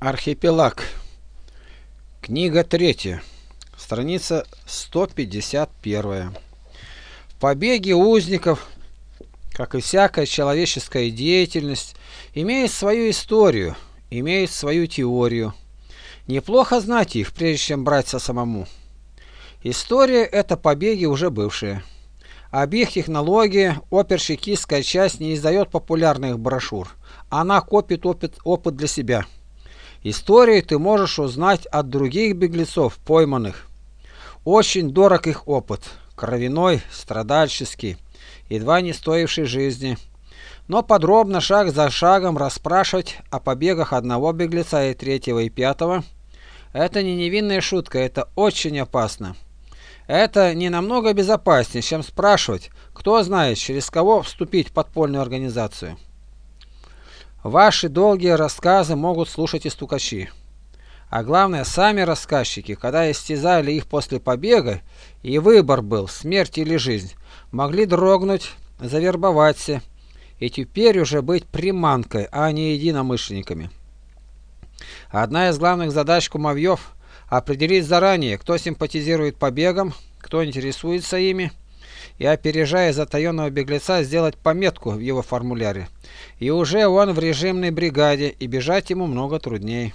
Архипелаг. Книга третья. Страница 151. В побеге узников, как и всякая человеческая деятельность, имеет свою историю, имеет свою теорию. Неплохо знать их, прежде чем браться самому. История – это побеги уже бывшие. Об их технологии оперщикистская часть не издает популярных брошюр. Она копит опыт, опыт для себя – Историю ты можешь узнать от других беглецов, пойманных. Очень дорог их опыт, кровяной, страдальческий, едва не стоивший жизни. Но подробно, шаг за шагом, расспрашивать о побегах одного беглеца и третьего и пятого – это не невинная шутка, это очень опасно. Это не намного безопаснее, чем спрашивать, кто знает, через кого вступить в подпольную организацию. Ваши долгие рассказы могут слушать и стукачи. А главное, сами рассказчики, когда истязали их после побега, и выбор был, смерть или жизнь, могли дрогнуть, завербоваться, и теперь уже быть приманкой, а не единомышленниками. Одна из главных задач кумовьев – определить заранее, кто симпатизирует побегам, кто интересуется ими, и, опережая затаенного беглеца, сделать пометку в его формуляре. И уже он в режимной бригаде, и бежать ему много трудней.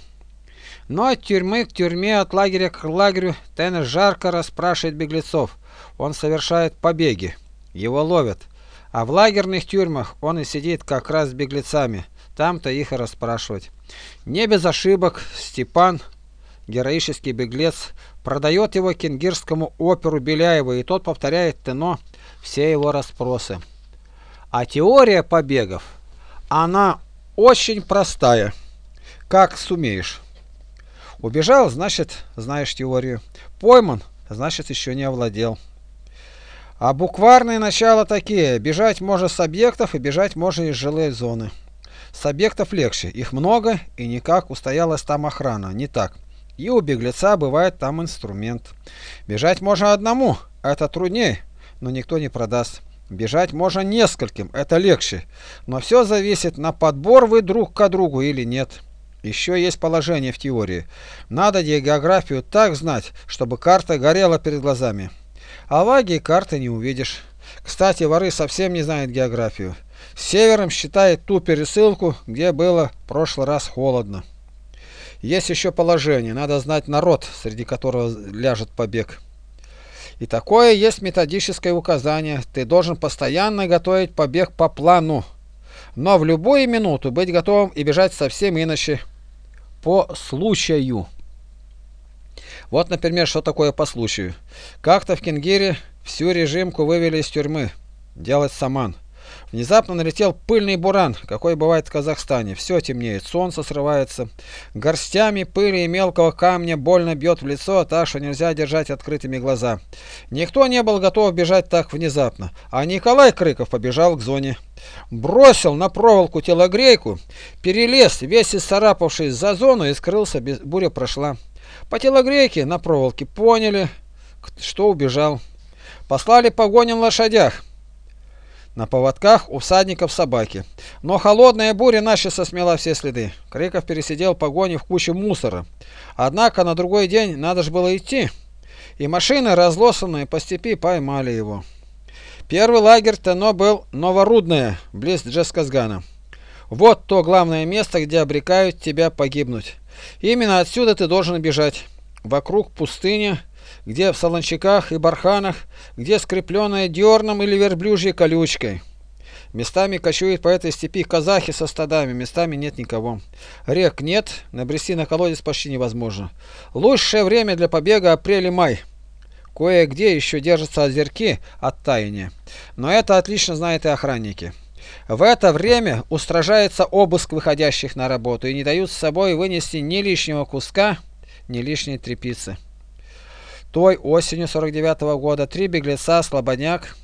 Но от тюрьмы к тюрьме, от лагеря к лагерю Теннер жарко расспрашивает беглецов. Он совершает побеги. Его ловят. А в лагерных тюрьмах он и сидит как раз с беглецами. Там-то их и расспрашивать. Не без ошибок Степан, героический беглец, продает его кенгирскому оперу Беляева, и тот повторяет Тено все его расспросы. А теория побегов, она очень простая, как сумеешь. Убежал, значит, знаешь теорию. Пойман, значит, еще не овладел. А букварные начала такие. Бежать можно с объектов и бежать можно из жилой зоны. С объектов легче. Их много и никак устоялась там охрана. Не так. И у беглеца бывает там инструмент. Бежать можно одному. Это труднее но никто не продаст. Бежать можно нескольким, это легче, но все зависит на подбор вы друг к другу или нет. Еще есть положение в теории. Надо географию так знать, чтобы карта горела перед глазами. А в карты не увидишь. Кстати, воры совсем не знают географию. Севером считает ту пересылку, где было в прошлый раз холодно. Есть еще положение. Надо знать народ, среди которого ляжет побег. И такое есть методическое указание. Ты должен постоянно готовить побег по плану. Но в любую минуту быть готовым и бежать совсем иначе. По случаю. Вот, например, что такое по случаю. Как-то в Кенгире всю режимку вывели из тюрьмы. Делать саман. Внезапно налетел пыльный буран, какой бывает в Казахстане. Все темнеет, солнце срывается. Горстями пыли и мелкого камня больно бьет в лицо, так что нельзя держать открытыми глаза. Никто не был готов бежать так внезапно, а Николай Крыков побежал к зоне. Бросил на проволоку телогрейку, перелез, весь исцарапавшись за зону и скрылся, буря прошла. По телогрейке на проволоке поняли, что убежал. Послали погоню на лошадях. На поводках у всадников собаки. Но холодная буря начисто смела все следы. Криков пересидел погоню в куче мусора. Однако на другой день надо же было идти. И машины, разлосанные по степи, поймали его. Первый лагерь Тено был Новорудное, близ Джесказгана. Вот то главное место, где обрекают тебя погибнуть. Именно отсюда ты должен бежать. Вокруг пустыня, где в солончаках и барханах, где скрепленная дерном или верблюжьей колючкой. Местами кочуют по этой степи казахи со стадами, местами нет никого. Рек нет, набрести на колодец почти невозможно. Лучшее время для побега апрель-май. Кое-где еще держатся озерки от таяния. Но это отлично знают и охранники. В это время устражается обыск выходящих на работу и не дают с собой вынести ни лишнего куска, ни лишней трепицы. Той осенью 49 -го года три беглеца Слободняк,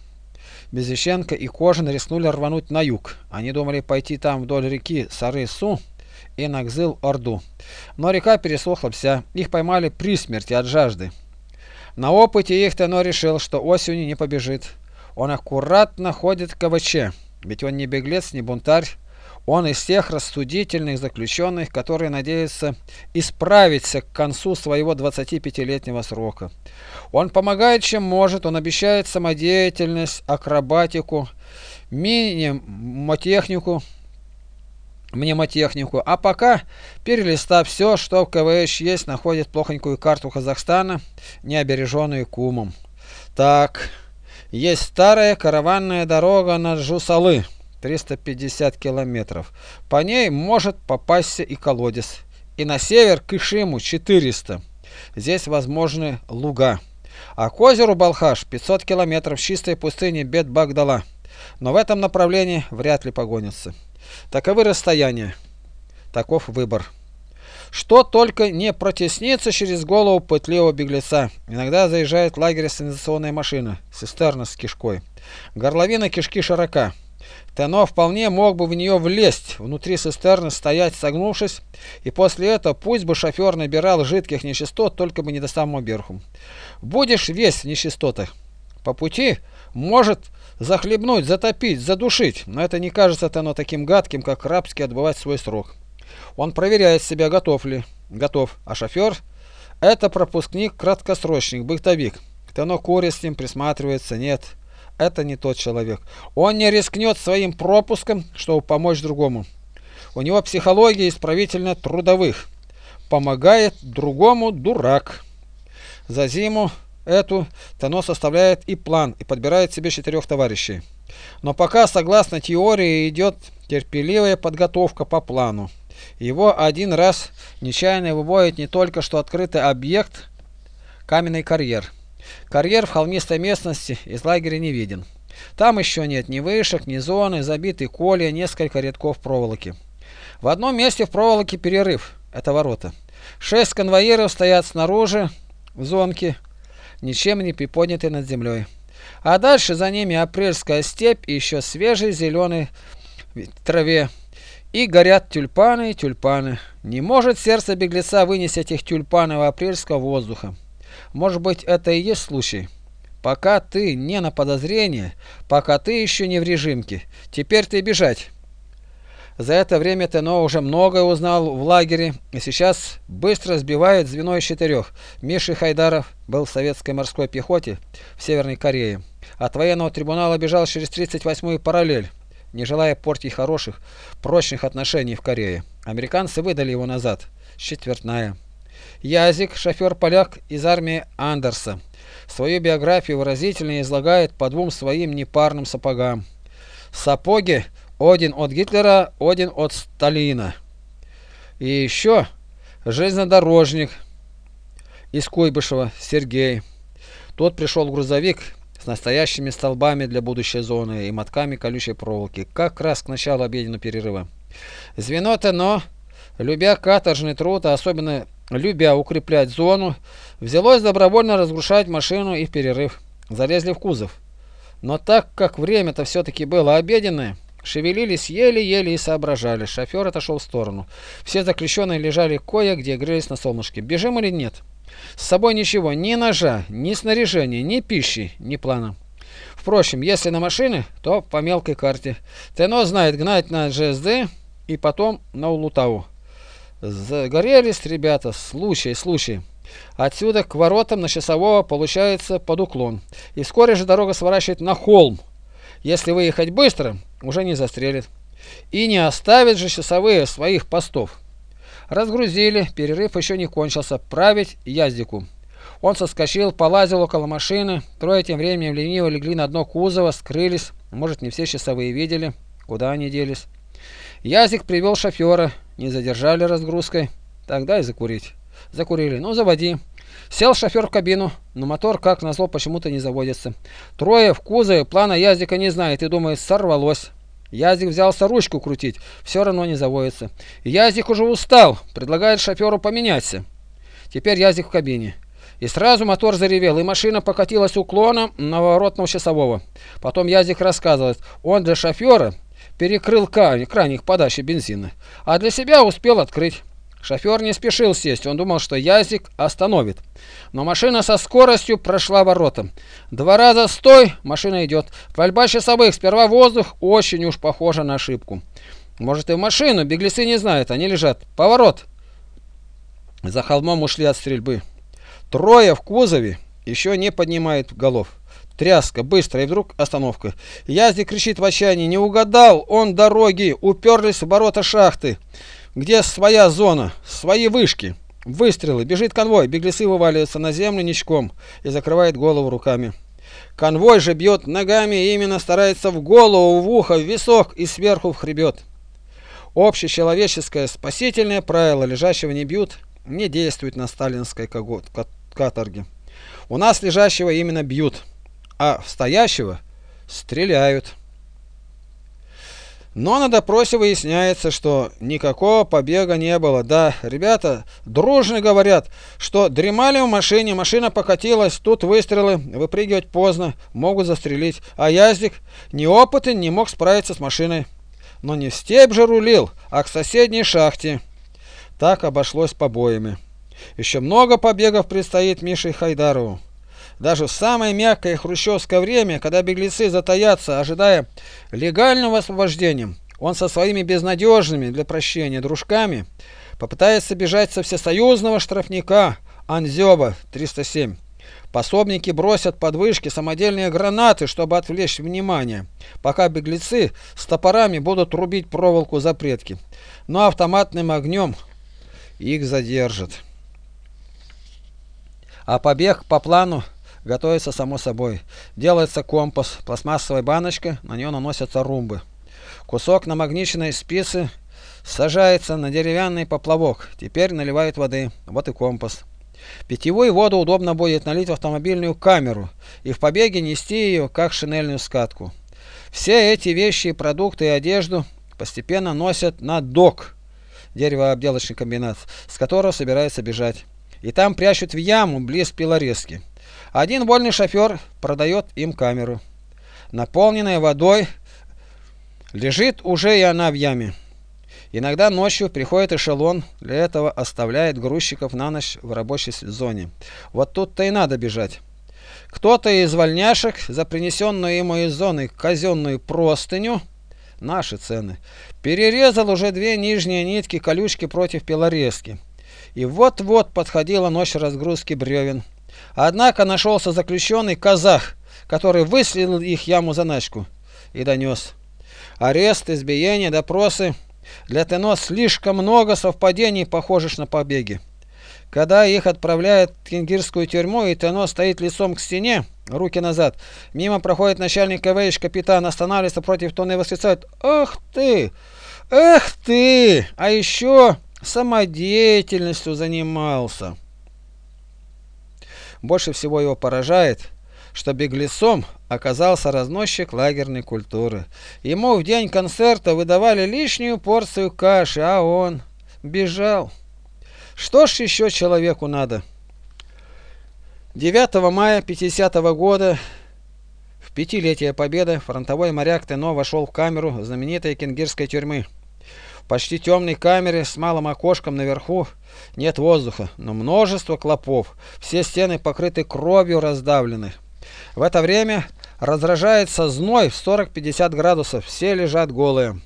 Безещенко и Кожин рискнули рвануть на юг. Они думали пойти там вдоль реки Сары-Су и на Гзыл-Орду. Но река пересохла вся, их поймали при смерти от жажды. На опыте их Тено решил, что осенью не побежит. Он аккуратно ходит к КВЧ, ведь он не беглец, не бунтарь. Он из тех рассудительных заключенных, которые надеются исправиться к концу своего 25-летнего срока. Он помогает чем может, он обещает самодеятельность, акробатику, минимотехнику, мнемотехнику, а пока, перелистав все, что в КВШ есть, находит плохонькую карту Казахстана, не обереженную кумом. Так, есть старая караванная дорога на Жусалы. 350 километров. По ней может попасться и колодец. И на север к Ишиму 400. Здесь возможны луга. А к озеру Балхаш 500 километров чистой пустыни Бет-Багдала. Но в этом направлении вряд ли погонятся. Таковы расстояния. Таков выбор. Что только не протеснится через голову пытливого беглеца. Иногда заезжает в лагерь сенсационная машина, цистерна с кишкой. Горловина кишки широка. Тено вполне мог бы в нее влезть, внутри цистерны стоять согнувшись, и после этого пусть бы шофер набирал жидких нечистот, только бы не до самого верху. Будешь весь в нечистотах. По пути может захлебнуть, затопить, задушить, но это не кажется Тено таким гадким, как рабски отбывать свой срок. Он проверяет себя, готов ли. Готов. А шофер – это пропускник, краткосрочник, бытовик. Тено курит с ним, присматривается, нет – это не тот человек. Он не рискнет своим пропуском, чтобы помочь другому. У него психология исправительно-трудовых. Помогает другому дурак. За зиму эту Тано составляет и план, и подбирает себе четырех товарищей. Но пока, согласно теории, идет терпеливая подготовка по плану. Его один раз нечаянно выводит не только что открытый объект, каменный карьер – Карьер в холмистой местности из лагеря не виден. Там еще нет ни вышек, ни зоны, забитый колья, несколько рядков проволоки. В одном месте в проволоке перерыв. Это ворота. Шесть конвоиров стоят снаружи, в зонке, ничем не приподняты над землей. А дальше за ними апрельская степь и еще свежий зеленый траве. И горят тюльпаны и тюльпаны. Не может сердце беглеца вынести этих тюльпанов апрельского воздуха. Может быть, это и есть случай? Пока ты не на подозрение, пока ты еще не в режимке. Теперь ты бежать. За это время Тено уже многое узнал в лагере и сейчас быстро сбивает звено из четырех. Миша Хайдаров был в советской морской пехоте в Северной Корее. От военного трибунала бежал через 38-ю параллель, не желая портить хороших, прочных отношений в Корее. Американцы выдали его назад. Четвертная. Язик, шофер-поляк из армии Андерса. Свою биографию выразительно излагает по двум своим непарным сапогам. Сапоги один от Гитлера, один от Сталина. И еще железнодорожник из Куйбышева Сергей. Тот пришел грузовик с настоящими столбами для будущей зоны и мотками колючей проволоки, как раз к началу обеденного перерыва. Звено ТНО, любя каторжный труд, а особенно любя укреплять зону, взялось добровольно разрушать машину и в перерыв. Залезли в кузов. Но так как время-то все-таки было обеденное, шевелились еле-еле и соображали. Шофер отошел в сторону. Все заключенные лежали кое-где, грелись на солнышке. Бежим или нет? С собой ничего, ни ножа, ни снаряжения, ни пищи, ни плана. Впрочем, если на машины, то по мелкой карте. Тено знает гнать на ЖСД и потом на Улутау. Загорелись ребята, случай, случай. Отсюда к воротам на часового получается под уклон. И вскоре же дорога сворачивает на холм. Если выехать быстро, уже не застрелит. И не оставят же часовые своих постов. Разгрузили, перерыв еще не кончился. Править Яздику. Он соскочил, полазил около машины. Трое тем временем лениво легли на дно кузова, скрылись. Может, не все часовые видели, куда они делись. Язик привел шофера, не задержали разгрузкой, тогда и закурить. Закурили, ну заводи. Сел шофер в кабину, но мотор, как назло, почему-то не заводится. Трое в кузове, плана Язика не знает и думает, сорвалось. Язик взялся ручку крутить, все равно не заводится. Язик уже устал, предлагает шоферу поменяться. Теперь Язик в кабине. И сразу мотор заревел, и машина покатилась уклоном на воротного часового. Потом Язик рассказывает, он для шофера перекрыл краник подачи бензина, а для себя успел открыть. Шофер не спешил сесть, он думал, что Язик остановит. Но машина со скоростью прошла ворота. Два раза стой, машина идет. Пальба часовых, сперва воздух, очень уж похоже на ошибку. Может и в машину, беглецы не знают, они лежат. Поворот! За холмом ушли от стрельбы. Трое в кузове еще не поднимают голов. Тряска, быстро, и вдруг остановка. Язди кричит в отчаянии, не угадал, он дороги, уперлись в ворота шахты, где своя зона, свои вышки. Выстрелы, бежит конвой, беглецы вываливаются на землю ничком и закрывает голову руками. Конвой же бьет ногами и именно старается в голову, в ухо, в висок и сверху в хребет. Общечеловеческое спасительное правило «лежащего не бьют» не действует на сталинской каторге. У нас лежащего именно бьют, а стоящего стреляют. Но на допросе выясняется, что никакого побега не было. Да, ребята дружно говорят, что дремали в машине, машина покатилась, тут выстрелы, выпрыгивать поздно, могут застрелить. А Яздик неопытен, не мог справиться с машиной. Но не в степь же рулил, а к соседней шахте. Так обошлось побоями. Еще много побегов предстоит Мише Хайдарову. Даже в самое мягкое хрущевское время, когда беглецы затаятся, ожидая легального освобождения, он со своими безнадежными для прощения дружками попытается бежать со всесоюзного штрафника Анзёба 307. Пособники бросят под вышки самодельные гранаты, чтобы отвлечь внимание, пока беглецы с топорами будут рубить проволоку запретки. Но автоматным огнем их задержат. А побег по плану Готовится само собой. Делается компас, пластмассовая баночка, на нее наносятся румбы. Кусок намагниченной спицы сажается на деревянный поплавок. Теперь наливают воды. Вот и компас. Питьевую воду удобно будет налить в автомобильную камеру и в побеге нести ее как шинельную скатку. Все эти вещи, продукты и одежду постепенно носят на док, деревообделочный комбинат, с которого собираются бежать. И там прячут в яму близ пилорезки. Один вольный шофер продает им камеру. Наполненная водой, лежит уже и она в яме. Иногда ночью приходит эшелон, для этого оставляет грузчиков на ночь в рабочей зоне. Вот тут-то и надо бежать. Кто-то из вольняшек за принесенную ему из зоны казенную простыню, наши цены, перерезал уже две нижние нитки колючки против пилорезки. И вот-вот подходила ночь разгрузки бревен. Однако нашелся заключенный казах, который выследил их яму-заначку и донес. Арест, избиение, допросы. Для ТНО слишком много совпадений, похожих на побеги. Когда их отправляют в кенгирскую тюрьму, и ТНО стоит лицом к стене, руки назад, мимо проходит начальник КВИШ, капитан, останавливается против Тона и восклицает «Ах ты! Эх ты! А еще самодеятельностью занимался!» Больше всего его поражает, что беглецом оказался разносчик лагерной культуры. Ему в день концерта выдавали лишнюю порцию каши, а он бежал. Что ж еще человеку надо? 9 мая 50 -го года, в пятилетие победы, фронтовой моряк Тено вошел в камеру знаменитой кенгирской тюрьмы почти темной камере с малым окошком наверху нет воздуха, но множество клопов. Все стены покрыты кровью раздавлены. В это время разражается зной в 40-50 градусов. Все лежат голые.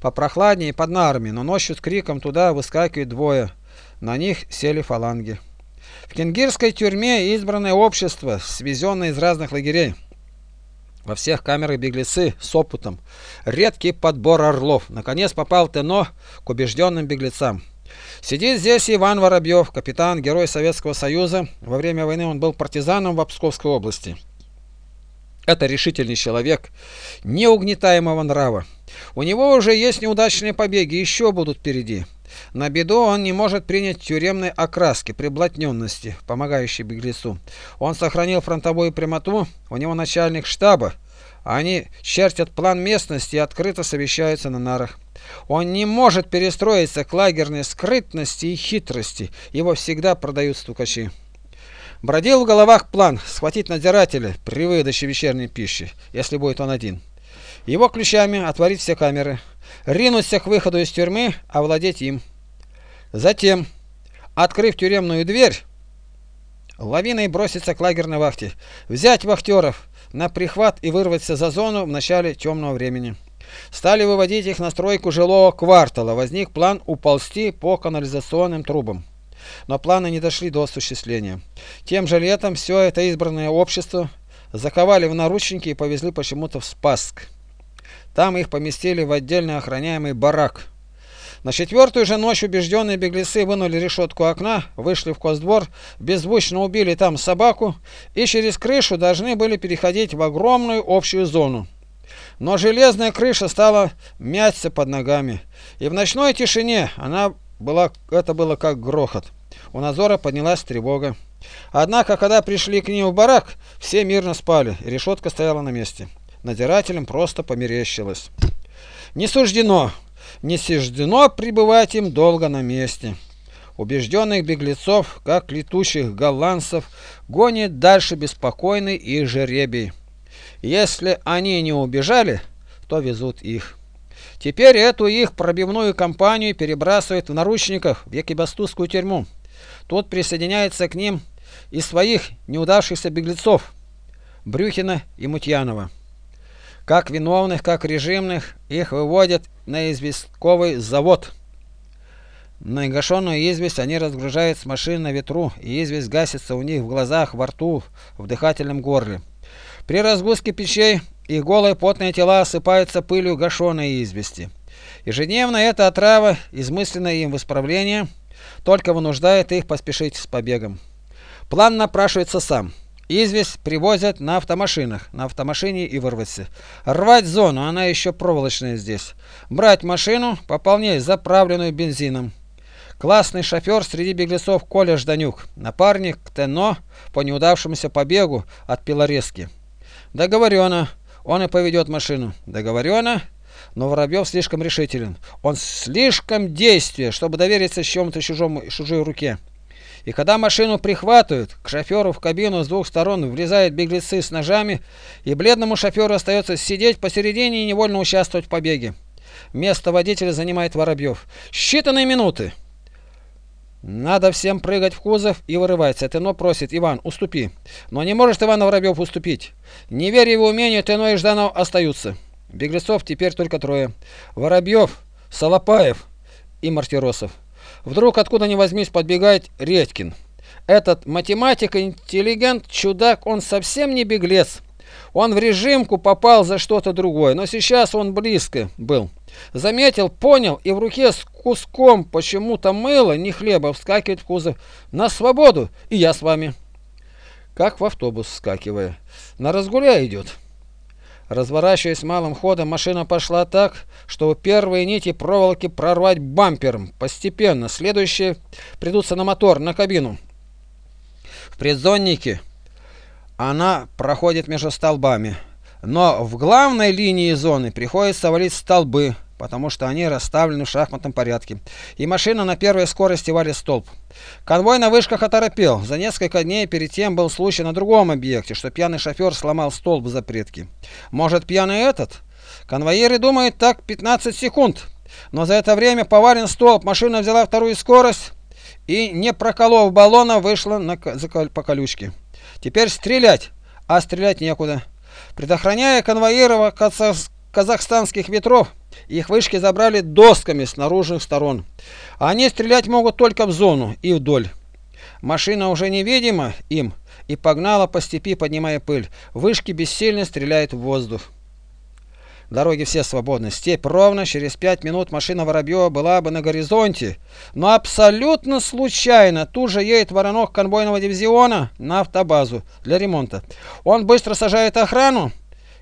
Попрохладнее под нарами, но ночью с криком туда выскакивают двое. На них сели фаланги. В кенгирской тюрьме избранное общество, свезенное из разных лагерей. Во всех камерах беглецы с опытом. Редкий подбор орлов. Наконец попал Тено к убежденным беглецам. Сидит здесь Иван Воробьев, капитан, герой Советского Союза. Во время войны он был партизаном в Псковской области. Это решительный человек, неугнетаемого нрава. У него уже есть неудачные побеги, еще будут впереди. На беду он не может принять тюремной окраски, приблотненности, помогающей беглецу. Он сохранил фронтовую прямоту, у него начальник штаба. Они чертят план местности и открыто совещаются на нарах. Он не может перестроиться к лагерной скрытности и хитрости, его всегда продают стукачи. Бродил в головах план схватить надзирателя при выдаче вечерней пищи, если будет он один. Его ключами отворить все камеры, ринуться к выходу из тюрьмы, овладеть им. Затем, открыв тюремную дверь, лавиной броситься к лагерной вахте, взять вахтеров на прихват и вырваться за зону в начале темного времени. Стали выводить их на стройку жилого квартала. Возник план уползти по канализационным трубам. Но планы не дошли до осуществления. Тем же летом все это избранное общество заковали в наручники и повезли почему-то в Спасск. Там их поместили в отдельно охраняемый барак. На четвертую же ночь убежденные беглецы вынули решетку окна, вышли в коздвор, беззвучно убили там собаку и через крышу должны были переходить в огромную общую зону. Но железная крыша стала мяться под ногами, и в ночной тишине она была, это было как грохот. У Назора поднялась тревога. Однако, когда пришли к ним в барак, все мирно спали, и решетка стояла на месте. Надзирателям просто померещилось. Не суждено, не суждено пребывать им долго на месте. Убежденных беглецов, как летучих голландцев, гонит дальше беспокойный их жеребий. Если они не убежали, то везут их. Теперь эту их пробивную кампанию перебрасывают в наручниках в Екибастузскую тюрьму. Тут присоединяется к ним и своих неудавшихся беглецов Брюхина и Мутьянова. Как виновных, как режимных, их выводят на известковый завод. На гашенную известь они разгружают с машин на ветру, и известь гасится у них в глазах, во рту, в дыхательном горле. При разгрузке печей их голые потные тела осыпаются пылью гашеной извести. Ежедневно эта отрава, измысленное им в исправление, только вынуждает их поспешить с побегом. План напрашивается сам. Известь привозят на автомашинах, на автомашине и вырваться. Рвать зону, она еще проволочная здесь. Брать машину, пополнять заправленную бензином. Классный шофер среди беглецов Коля Жданюк, напарник Тено по неудавшемуся побегу от Пилорезки. Договорено, он и поведет машину. Договорено, но Воробьев слишком решителен. Он слишком действие, чтобы довериться чему-то чужому, чужой руке. И когда машину прихватывают, к шоферу в кабину с двух сторон влезают беглецы с ножами, и бледному шоферу остается сидеть посередине и невольно участвовать в побеге. Место водителя занимает Воробьев. Считанные минуты. Надо всем прыгать в кузов и вырываться. Тено просит, Иван, уступи. Но не может Иван Воробьев уступить. Не веря его умению, Тено и Жданов остаются. Беглецов теперь только трое. Воробьев, Солопаев и Мартиросов. Вдруг откуда ни возьмись подбегает Редькин. Этот математик, интеллигент, чудак, он совсем не беглец. Он в режимку попал за что-то другое, но сейчас он близко был. Заметил, понял и в руке с куском почему-то мыла, не хлеба, вскакивает в кузов. На свободу, и я с вами. Как в автобус вскакивая. На разгуля идет. Разворачиваясь малым ходом, машина пошла так, что первые нити проволоки прорвать бампером. Постепенно. Следующие придутся на мотор, на кабину. В предзоннике она проходит между столбами. Но в главной линии зоны приходится валить столбы, потому что они расставлены в шахматном порядке. И машина на первой скорости валит столб. Конвой на вышках оторопел. За несколько дней перед тем был случай на другом объекте, что пьяный шофер сломал столб в запретке. Может, пьяный этот? Конвоиры думают так 15 секунд. Но за это время повален столб, машина взяла вторую скорость и, не проколов баллона, вышла на, по колючке. Теперь стрелять, а стрелять некуда. Предохраняя конвоиров казахстанских ветров, их вышки забрали досками с наружных сторон. Они стрелять могут только в зону и вдоль. Машина уже невидима им и погнала по степи, поднимая пыль. Вышки бессильно стреляют в воздух. Дороги все свободны. Степь ровно. Через пять минут машина Воробьева была бы на горизонте. Но абсолютно случайно тут же едет воронок конвойного дивизиона на автобазу для ремонта. Он быстро сажает охрану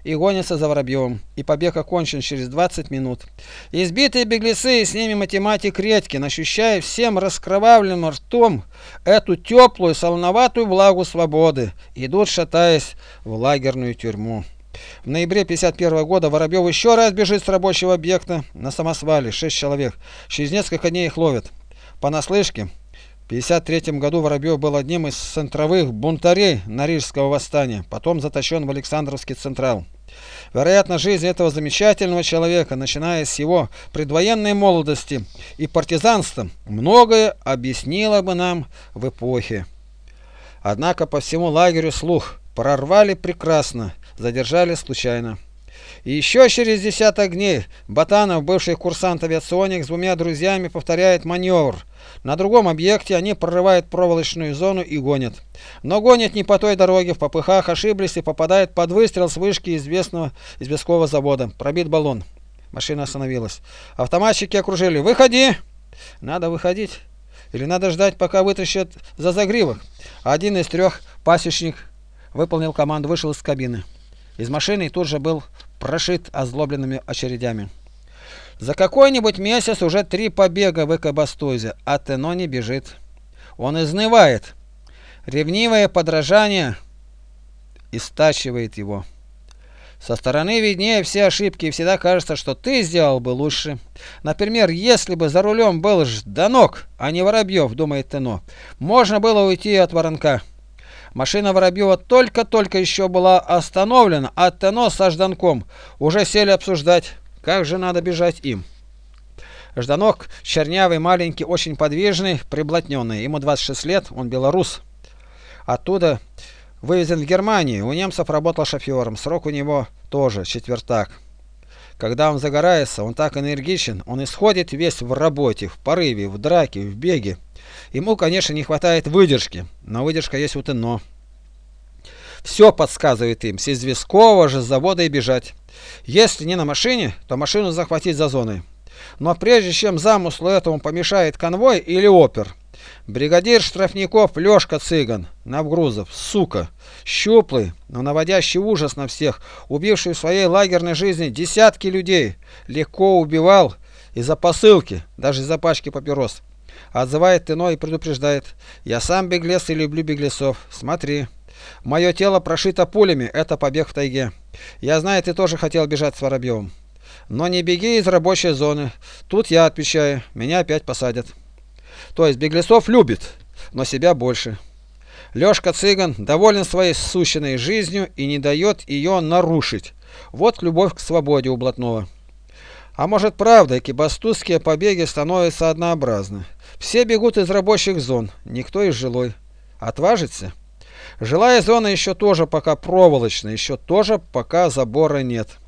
и гонится за Воробьевым. И побег окончен через 20 минут. Избитые беглецы и с ними математик Редькин, ощущая всем раскровавленным ртом эту теплую солоноватую влагу свободы, идут, шатаясь, в лагерную тюрьму. В ноябре 51 года Воробьев еще раз бежит с рабочего объекта на самосвале, 6 человек. Через несколько дней их ловят. По наслышке, в 53 году Воробьев был одним из центровых бунтарей Норильского восстания, потом затащен в Александровский Централ. Вероятно, жизнь этого замечательного человека, начиная с его предвоенной молодости и партизанства, многое объяснило бы нам в эпохе. Однако по всему лагерю слух прорвали прекрасно, задержали случайно. И еще через десяток дней Батанов, бывший курсант авиационик, с двумя друзьями повторяет маневр. На другом объекте они прорывают проволочную зону и гонят. Но гонят не по той дороге, в попыхах ошиблись и попадают под выстрел с вышки известного известкового завода. Пробит баллон. Машина остановилась. Автоматчики окружили. «Выходи!» «Надо выходить. Или надо ждать, пока вытащат за загривок?» Один из трех пасечник выполнил команду, вышел из кабины. Из машины тут же был прошит озлобленными очередями. За какой-нибудь месяц уже три побега в Экобастузе, а Тено не бежит. Он изнывает. Ревнивое подражание истачивает его. Со стороны виднее все ошибки, и всегда кажется, что ты сделал бы лучше. Например, если бы за рулем был Жданок, а не Воробьев, думает Тено, можно было уйти от воронка. Машина Воробьева только-только еще была остановлена, а Тено со Жданком уже сели обсуждать, как же надо бежать им. Жданок, чернявый, маленький, очень подвижный, приблотненный. Ему 26 лет, он белорус. Оттуда вывезен в Германию. У немцев работал шофером. Срок у него тоже четвертак. Когда он загорается, он так энергичен, он исходит весь в работе, в порыве, в драке, в беге. Ему, конечно, не хватает выдержки, но выдержка есть у Тено. Все подсказывает им, с известкового же завода и бежать. Если не на машине, то машину захватить за зоной. Но прежде чем замыслу этому помешает конвой или опер, бригадир штрафников Лешка Цыган, Навгрузов, сука, щуплый, но наводящий ужас на всех, убивший в своей лагерной жизни десятки людей, легко убивал из-за посылки, даже из-за пачки папирос. Отзывает Тыно и предупреждает. «Я сам беглец и люблю беглецов. Смотри. Мое тело прошито пулями. Это побег в тайге. Я знаю, ты тоже хотел бежать с Воробьевым. Но не беги из рабочей зоны. Тут я отвечаю. Меня опять посадят». То есть беглецов любит, но себя больше. Лёшка Цыган доволен своей сущенной жизнью и не дает ее нарушить. Вот любовь к свободе у блатного. А может правда, кибастузские побеги становятся однообразны. Все бегут из рабочих зон, никто из жилой. Отважится? Жилая зона еще тоже пока проволочная, еще тоже пока забора нет.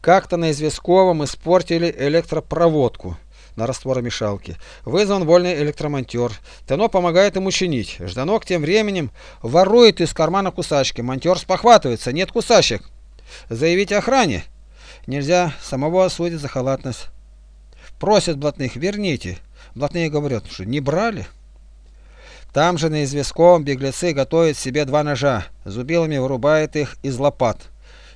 Как-то на Известковом испортили электропроводку на растворомешалке. Вызван вольный электромонтер. Тено помогает ему чинить. Жданок тем временем ворует из кармана кусачки. Монтер спохватывается. Нет кусачек. Заявить охране. Нельзя. Самого осудить за халатность. Просят блатных, верните. Блатные говорят, что не брали. Там же на известковом беглецы готовят себе два ножа, зубилами вырубают их из лопат.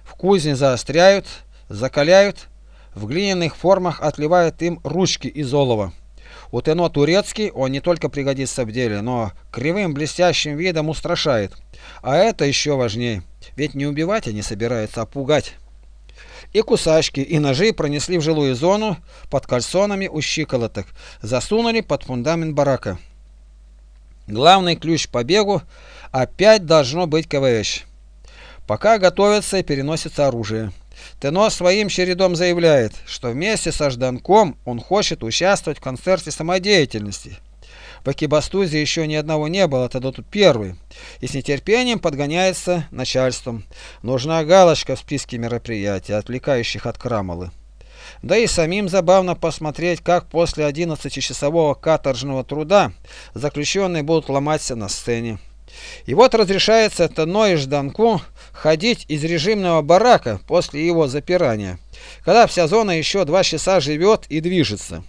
В кузне заостряют, закаляют, в глиняных формах отливают им ручки из олова. У Тено турецкий он не только пригодится в деле, но кривым блестящим видом устрашает. А это еще важнее, ведь не убивать они собираются, а пугать. И кусачки, и ножи пронесли в жилую зону под кальсонами у щиколоток, засунули под фундамент барака. Главный ключ к побегу опять должно быть КВШ. Пока готовятся и переносится оружие. Тено своим чередом заявляет, что вместе со Жданком он хочет участвовать в концерте самодеятельности. В Акибастузе еще ни одного не было, тогда тут первый. И с нетерпением подгоняется начальством. Нужна галочка в списке мероприятий, отвлекающих от крамолы. Да и самим забавно посмотреть, как после 11-часового каторжного труда заключенные будут ломаться на сцене. И вот разрешается Тано и Жданку ходить из режимного барака после его запирания, когда вся зона еще два часа живет и движется.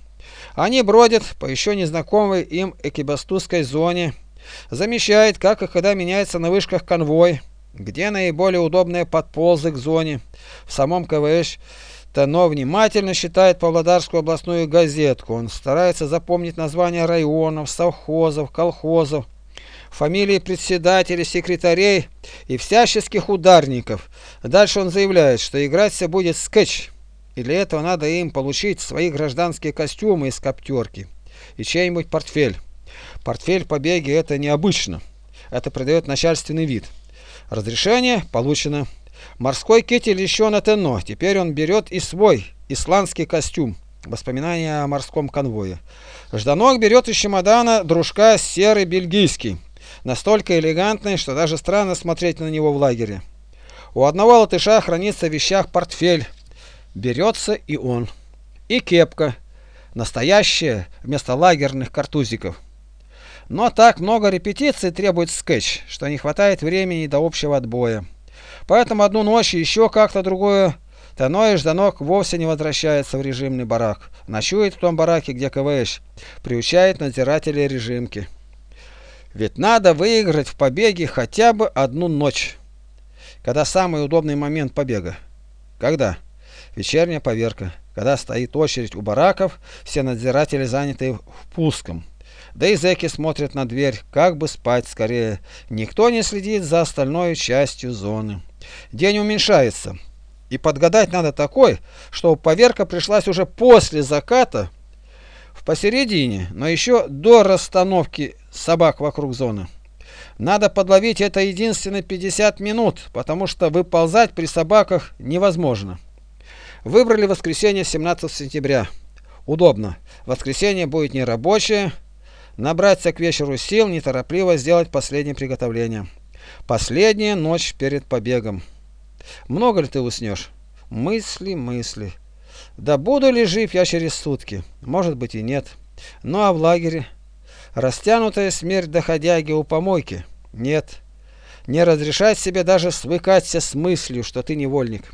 Они бродят по еще незнакомой им экибастузской зоне, замечают, как и когда меняется на вышках конвой, где наиболее удобные подползы к зоне. В самом КВШ Тано внимательно читает Павлодарскую областную газетку. Он старается запомнить названия районов, совхозов, колхозов, фамилии председателей, секретарей и всяческих ударников. Дальше он заявляет, что играть все будет скетч. И для этого надо им получить свои гражданские костюмы из коптерки и чей-нибудь портфель. Портфель побеги это необычно. Это придает начальственный вид. Разрешение получено. Морской китель еще на тено. Теперь он берет и свой исландский костюм. Воспоминания о морском конвое. Жданок берет из чемодана дружка серый бельгийский. Настолько элегантный, что даже странно смотреть на него в лагере. У одного латыша хранится в вещах портфель. Берется и он. И кепка. Настоящая, вместо лагерных картузиков. Но так много репетиций требует скетч, что не хватает времени до общего отбоя. Поэтому одну ночь еще как-то другое Таной Жданок вовсе не возвращается в режимный барак. Ночует в том бараке, где КВШ. Приучает надзирателей режимки. Ведь надо выиграть в побеге хотя бы одну ночь. Когда самый удобный момент побега? Когда? Вечерняя поверка. Когда стоит очередь у бараков, все надзиратели заняты в пуском. Да и зэки смотрят на дверь, как бы спать скорее. Никто не следит за остальной частью зоны. День уменьшается. И подгадать надо такой, чтобы поверка пришлась уже после заката, в посередине, но еще до расстановки собак вокруг зоны. Надо подловить это единственные 50 минут, потому что выползать при собаках невозможно. Выбрали воскресенье 17 сентября. Удобно. Воскресенье будет нерабочее. Набраться к вечеру сил, неторопливо сделать последнее приготовление. Последняя ночь перед побегом. Много ли ты уснешь? Мысли, мысли. Да буду ли жив я через сутки? Может быть и нет. Ну а в лагере? Растянутая смерть доходяги у помойки? Нет. Не разрешать себе даже свыкаться с мыслью, что ты невольник.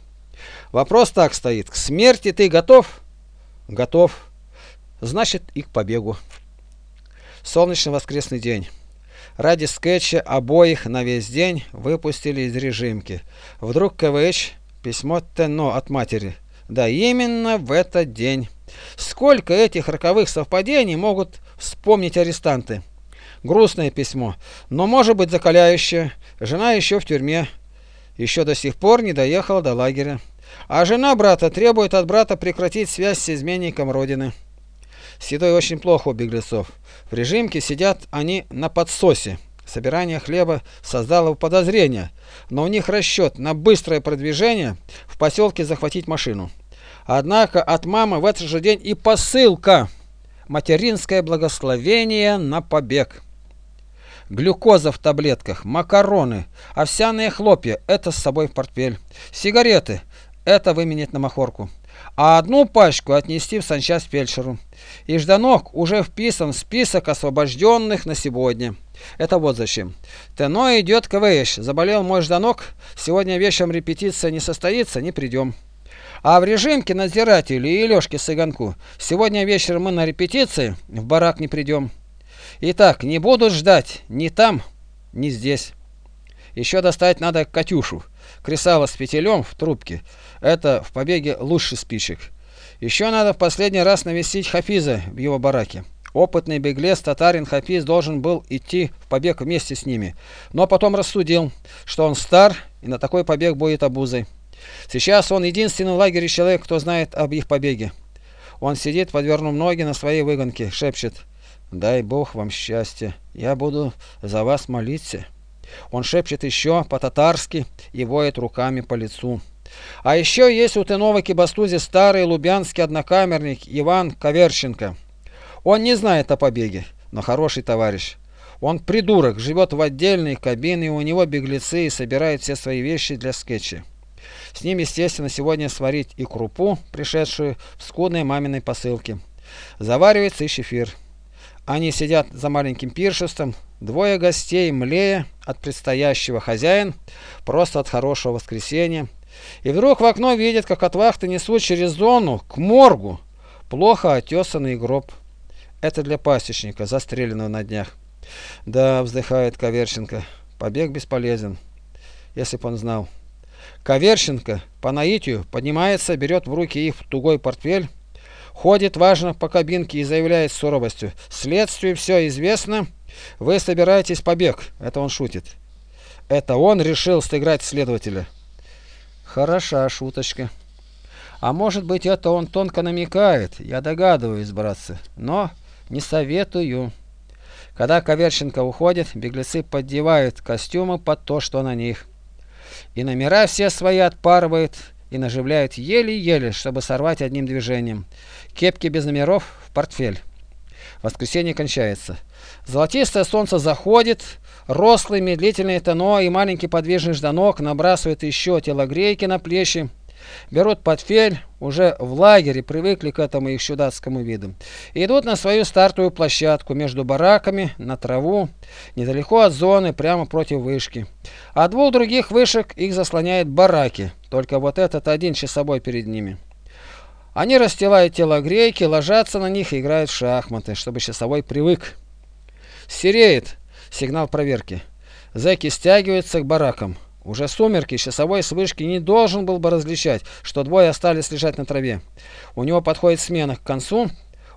Вопрос так стоит. К смерти ты готов? Готов. Значит и к побегу. Солнечный воскресный день. Ради скетча обоих на весь день выпустили из режимки. Вдруг КВЧ, письмо Тено от матери. Да именно в этот день. Сколько этих роковых совпадений могут вспомнить арестанты? Грустное письмо, но может быть закаляющее. Жена еще в тюрьме. Еще до сих пор не доехала до лагеря. А жена брата требует от брата прекратить связь с изменником родины. Едой очень плохо у беглецов. В режимке сидят они на подсосе. Собирание хлеба создало подозрение, но у них расчет на быстрое продвижение в поселке захватить машину. Однако от мамы в этот же день и посылка. Материнское благословение на побег. Глюкоза в таблетках, макароны, овсяные хлопья – это с собой в портфель. Сигареты – это выменять на махорку а одну пачку отнести в санчасть фельдшеру. И Жданок уже вписан в список освобожденных на сегодня. Это вот зачем. Тено идет КВШ. Заболел мой Жданок. Сегодня вечером репетиция не состоится, не придем. А в режимке надзирателю и Лешке Сыганку. Сегодня вечером мы на репетиции, в барак не придем. Итак, не будут ждать ни там, ни здесь. Еще достать надо Катюшу. Кресало с петелем в трубке. Это в побеге лучший спичек. Еще надо в последний раз навестить Хафиза в его бараке. Опытный беглец татарин Хафиз должен был идти в побег вместе с ними, но потом рассудил, что он стар и на такой побег будет обузой. Сейчас он единственный в лагере человек, кто знает об их побеге. Он сидит, подвернув ноги на своей выгонке, шепчет «Дай Бог вам счастья, я буду за вас молиться». Он шепчет еще по-татарски и воет руками по лицу. А еще есть у Тынова Кибастузе старый лубянский однокамерник Иван Коверченко. Он не знает о побеге, но хороший товарищ. Он придурок, живет в отдельной кабине, и у него беглецы и собирает все свои вещи для скетча. С ним, естественно, сегодня сварить и крупу, пришедшую в скудной маминой посылке. Заваривается и шефир. Они сидят за маленьким пиршеством, двое гостей, млея от предстоящего хозяин, просто от хорошего воскресенья. И вдруг в окно видят, как от вахты несут через зону к моргу плохо отесанный гроб. Это для пасечника, застреленного на днях. Да, вздыхает Коверченко, побег бесполезен, если б он знал. Коверченко по наитию поднимается, берет в руки их тугой портфель, Ходит важно по кабинке и заявляет с суровостью. Следствию все известно. Вы собираетесь побег. Это он шутит. Это он решил сыграть следователя. Хороша шуточка. А может быть это он тонко намекает. Я догадываюсь, братцы. Но не советую. Когда Коверченко уходит, беглецы поддевают костюмы под то, что на них. И номера все свои отпарывают и наживляют еле-еле, чтобы сорвать одним движением. Кепки без номеров в портфель. Воскресенье кончается. Золотистое солнце заходит, рослый медлительный Тено и маленький подвижный Жданок набрасывают еще телогрейки на плечи, берут портфель, уже в лагере привыкли к этому их чудацкому виду, и идут на свою стартовую площадку между бараками, на траву, недалеко от зоны, прямо против вышки. А двух других вышек их заслоняют бараки, только вот этот один часовой перед ними. Они расстилают телогрейки, ложатся на них и играют в шахматы, чтобы часовой привык. Сереет сигнал проверки. Зэки стягиваются к баракам. Уже сумерки, часовой с вышки не должен был бы различать, что двое остались лежать на траве. У него подходит смена к концу,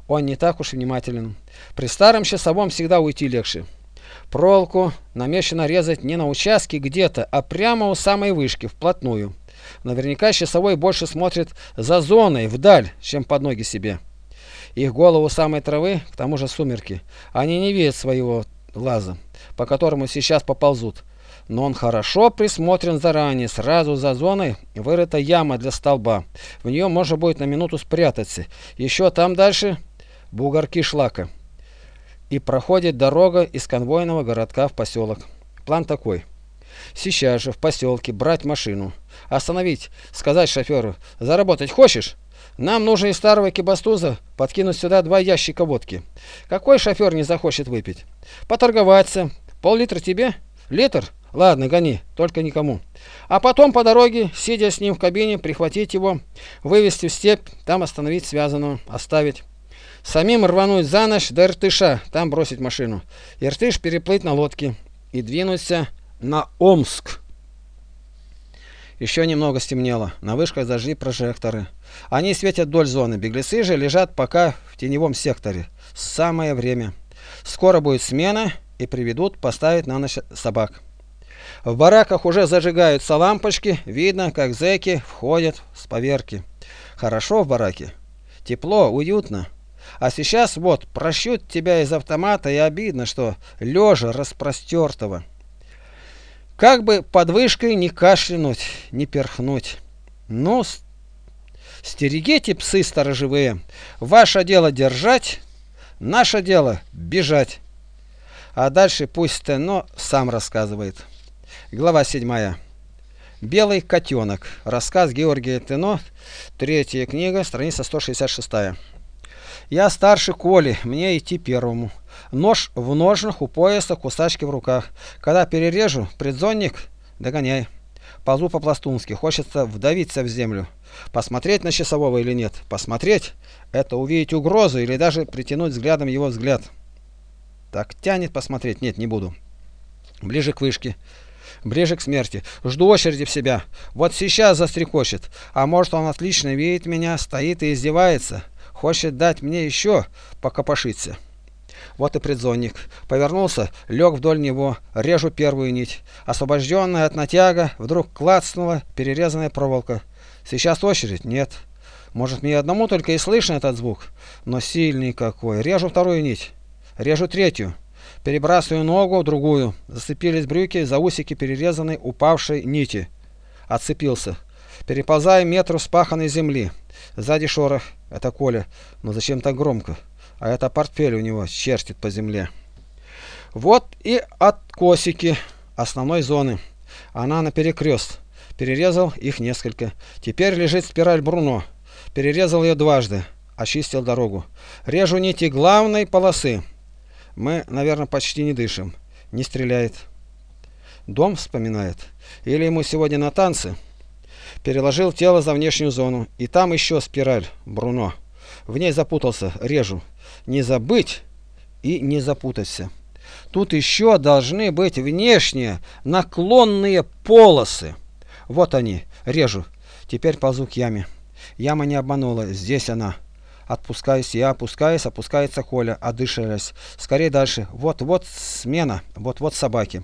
он не так уж внимателен. При старом часовом всегда уйти легче. Проволоку намечено резать не на участке где-то, а прямо у самой вышки, вплотную. Наверняка часовой больше смотрит за зоной, вдаль, чем под ноги себе. Их голову самой травы, к тому же сумерки. Они не видят своего лаза, по которому сейчас поползут но он хорошо присмотрен заранее. Сразу за зоной вырыта яма для столба. В нее можно будет на минуту спрятаться. Еще там дальше бугорки шлака. И проходит дорога из конвойного городка в поселок. План такой. Сейчас же в поселке брать машину. Остановить, сказать шоферу, заработать хочешь? Нам нужно из старого кибастуза подкинуть сюда два ящика водки. Какой шофер не захочет выпить? Поторговаться. Пол-литра тебе? Литр? Ладно, гони, только никому. А потом по дороге, сидя с ним в кабине, прихватить его, вывести в степь, там остановить связанную, оставить. Самим рвануть за ночь до Иртыша, там бросить машину. Иртыш переплыть на лодке и двинуться на Омск. Еще немного стемнело. На вышках зажгли прожекторы. Они светят вдоль зоны. Беглецы же лежат пока в теневом секторе. Самое время. Скоро будет смена и приведут поставить на ночь собак. В бараках уже зажигаются лампочки, видно, как зэки входят с поверки. Хорошо в бараке, тепло, уютно. А сейчас вот прощут тебя из автомата и обидно, что лежа распростертого. Как бы под вышкой не кашлянуть, не перхнуть. Ну, стерегите псы сторожевые. Ваше дело держать, наше дело бежать. А дальше пусть Стено сам рассказывает. Глава 7. Белый котенок. Рассказ Георгия Тено. Третья книга, страница 166. Я старше Коли, мне идти первому. Нож в ножнах, у пояса, кусачки в руках. Когда перережу, предзонник, догоняй. Ползу по-пластунски, хочется вдавиться в землю. Посмотреть на часового или нет? Посмотреть – это увидеть угрозу или даже притянуть взглядом его взгляд. Так тянет посмотреть? Нет, не буду. Ближе к вышке. Ближе к смерти. Жду очереди в себя. Вот сейчас застрекочет. А может он отлично видит меня, стоит и издевается. Хочет дать мне еще покопошиться. Вот и предзонник. Повернулся, лег вдоль него, режу первую нить. Освобожденная от натяга, вдруг клацнула перерезанная проволока. Сейчас очередь? Нет. Может, мне одному только и слышно этот звук? Но сильный какой. Режу вторую нить. Режу третью. Перебрасываю ногу в другую. Зацепились брюки за усики перерезанной упавшей нити. Отцепился. Переползаю метр спаханной земли. Сзади шорох. Это Коля. Но зачем так громко? А это портфель у него чертит по земле. Вот и откосики основной зоны. Она на перекрест. Перерезал их несколько. Теперь лежит спираль Бруно. Перерезал ее дважды. Очистил дорогу. Режу нити главной полосы. Мы, наверное, почти не дышим. Не стреляет. Дом вспоминает. Или ему сегодня на танцы. Переложил тело за внешнюю зону. И там еще спираль. Бруно. В ней запутался. Режу. Не забыть и не запутаться. Тут еще должны быть внешние наклонные полосы. Вот они. Режу. Теперь ползу к яме. Яма не обманула. Здесь она. Отпускаюсь я, опускаюсь, опускается Коля, одышались. Скорее дальше. Вот-вот смена, вот-вот собаки.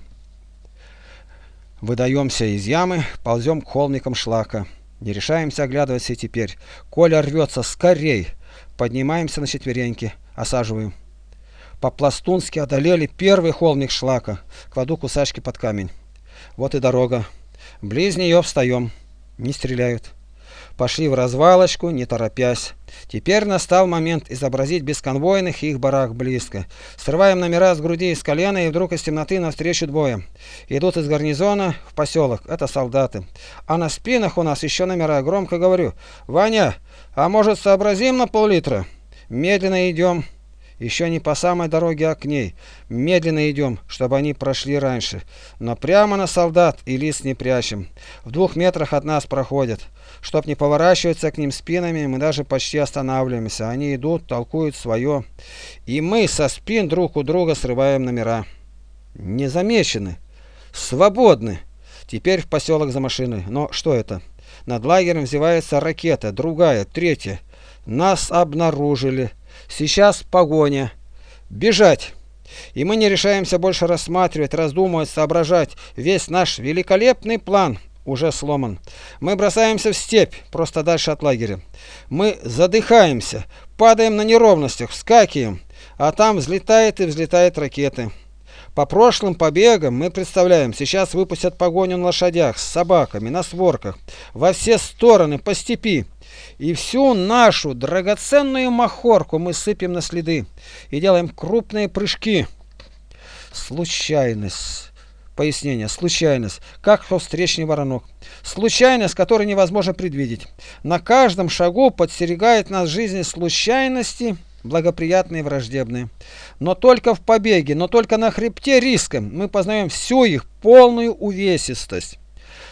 Выдаемся из ямы, ползем к холмикам шлака. Не решаемся оглядываться и теперь. Коля рвется. Скорей! Поднимаемся на четвереньки. Осаживаем. По-пластунски одолели первый холмик шлака. Кладу кусачки под камень. Вот и дорога. Близ нее встаем. Не стреляют. Пошли в развалочку, не торопясь. Теперь настал момент изобразить бесконвойных их барак близко. Срываем номера с груди и с колена, и вдруг из темноты навстречу двое. Идут из гарнизона в поселок. Это солдаты. А на спинах у нас еще номера. Громко говорю. «Ваня, а может сообразим на пол-литра?» Медленно идем. Еще не по самой дороге, а к ней. Медленно идем, чтобы они прошли раньше. Но прямо на солдат и лист не прячем. В двух метрах от нас проходят. Чтоб не поворачиваться к ним спинами, мы даже почти останавливаемся. Они идут, толкуют свое. И мы со спин друг у друга срываем номера. Не замечены. Свободны. Теперь в поселок за машиной. Но что это? Над лагерем взевается ракета, другая, третья. Нас обнаружили. Сейчас погоня. Бежать. И мы не решаемся больше рассматривать, раздумывать, соображать. Весь наш великолепный план уже сломан. Мы бросаемся в степь, просто дальше от лагеря. Мы задыхаемся, падаем на неровностях, вскакиваем, а там взлетает и взлетает ракеты. По прошлым побегам мы представляем, сейчас выпустят погоню на лошадях, с собаками, на сворках, во все стороны, по степи. И всю нашу драгоценную махорку мы сыпем на следы и делаем крупные прыжки. Случайность. Пояснение. Случайность. Как встречный воронок. Случайность, которую невозможно предвидеть. На каждом шагу подстерегает нас жизни случайности, благоприятные и враждебные. Но только в побеге, но только на хребте риска мы познаем всю их полную увесистость.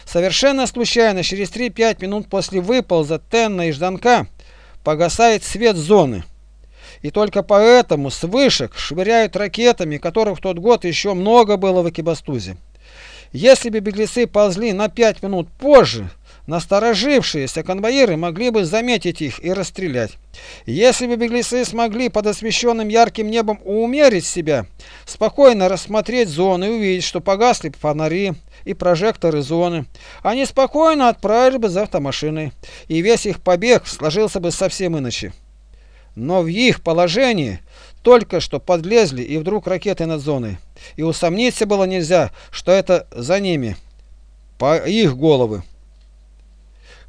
Совершенно случайно, через 3-5 минут после выполза Тенна и Жданка, погасает свет зоны. И только поэтому с вышек швыряют ракетами, которых в тот год еще много было в Экибастузе. Если бы беглецы ползли на 5 минут позже, Насторожившиеся конвоиры могли бы заметить их и расстрелять. Если бы беглецы смогли под освещенным ярким небом умерить себя, спокойно рассмотреть зоны и увидеть, что погасли фонари и прожекторы зоны, они спокойно отправили бы за автомашиной, и весь их побег сложился бы совсем иначе. Но в их положении только что подлезли и вдруг ракеты над зоной, и усомниться было нельзя, что это за ними, по их головы.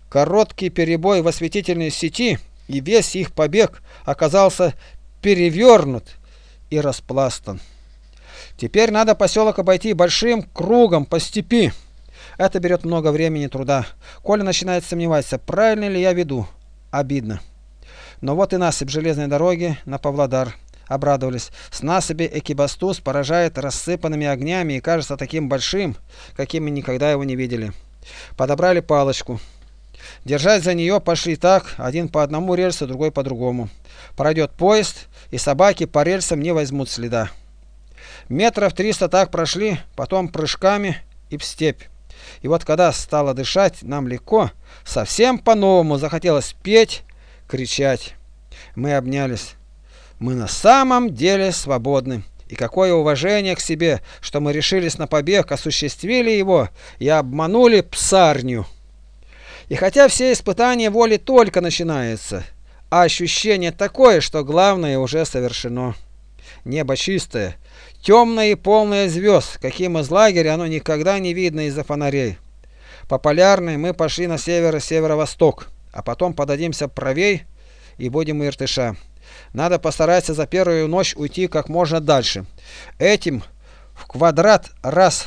Короткий перебой в осветительной сети и весь их побег оказался перевернут и распластан. Теперь надо поселок обойти большим кругом по степи. Это берет много времени и труда. Коля начинает сомневаться, правильно ли я веду. Обидно. Но вот и насыпь железной дороги на Павлодар. Обрадовались. С насыпи Экибастуз поражает рассыпанными огнями и кажется таким большим, каким мы никогда его не видели. Подобрали палочку. Держать за нее пошли так, один по одному рельсу, другой по другому. Пройдет поезд, и собаки по рельсам не возьмут следа. Метров триста так прошли, потом прыжками и в степь. И вот когда стало дышать нам легко, совсем по-новому захотелось петь, кричать. Мы обнялись. Мы на самом деле свободны. И какое уважение к себе, что мы решились на побег, осуществили его и обманули псарню. И хотя все испытания воли только начинаются, а ощущение такое, что главное уже совершено. Небо чистое, темное и полное звезд, каким из лагеря оно никогда не видно из-за фонарей. По полярной мы пошли на север и северо-восток, а потом подадимся правей и будем у Иртыша. Надо постараться за первую ночь уйти как можно дальше. Этим в квадрат раз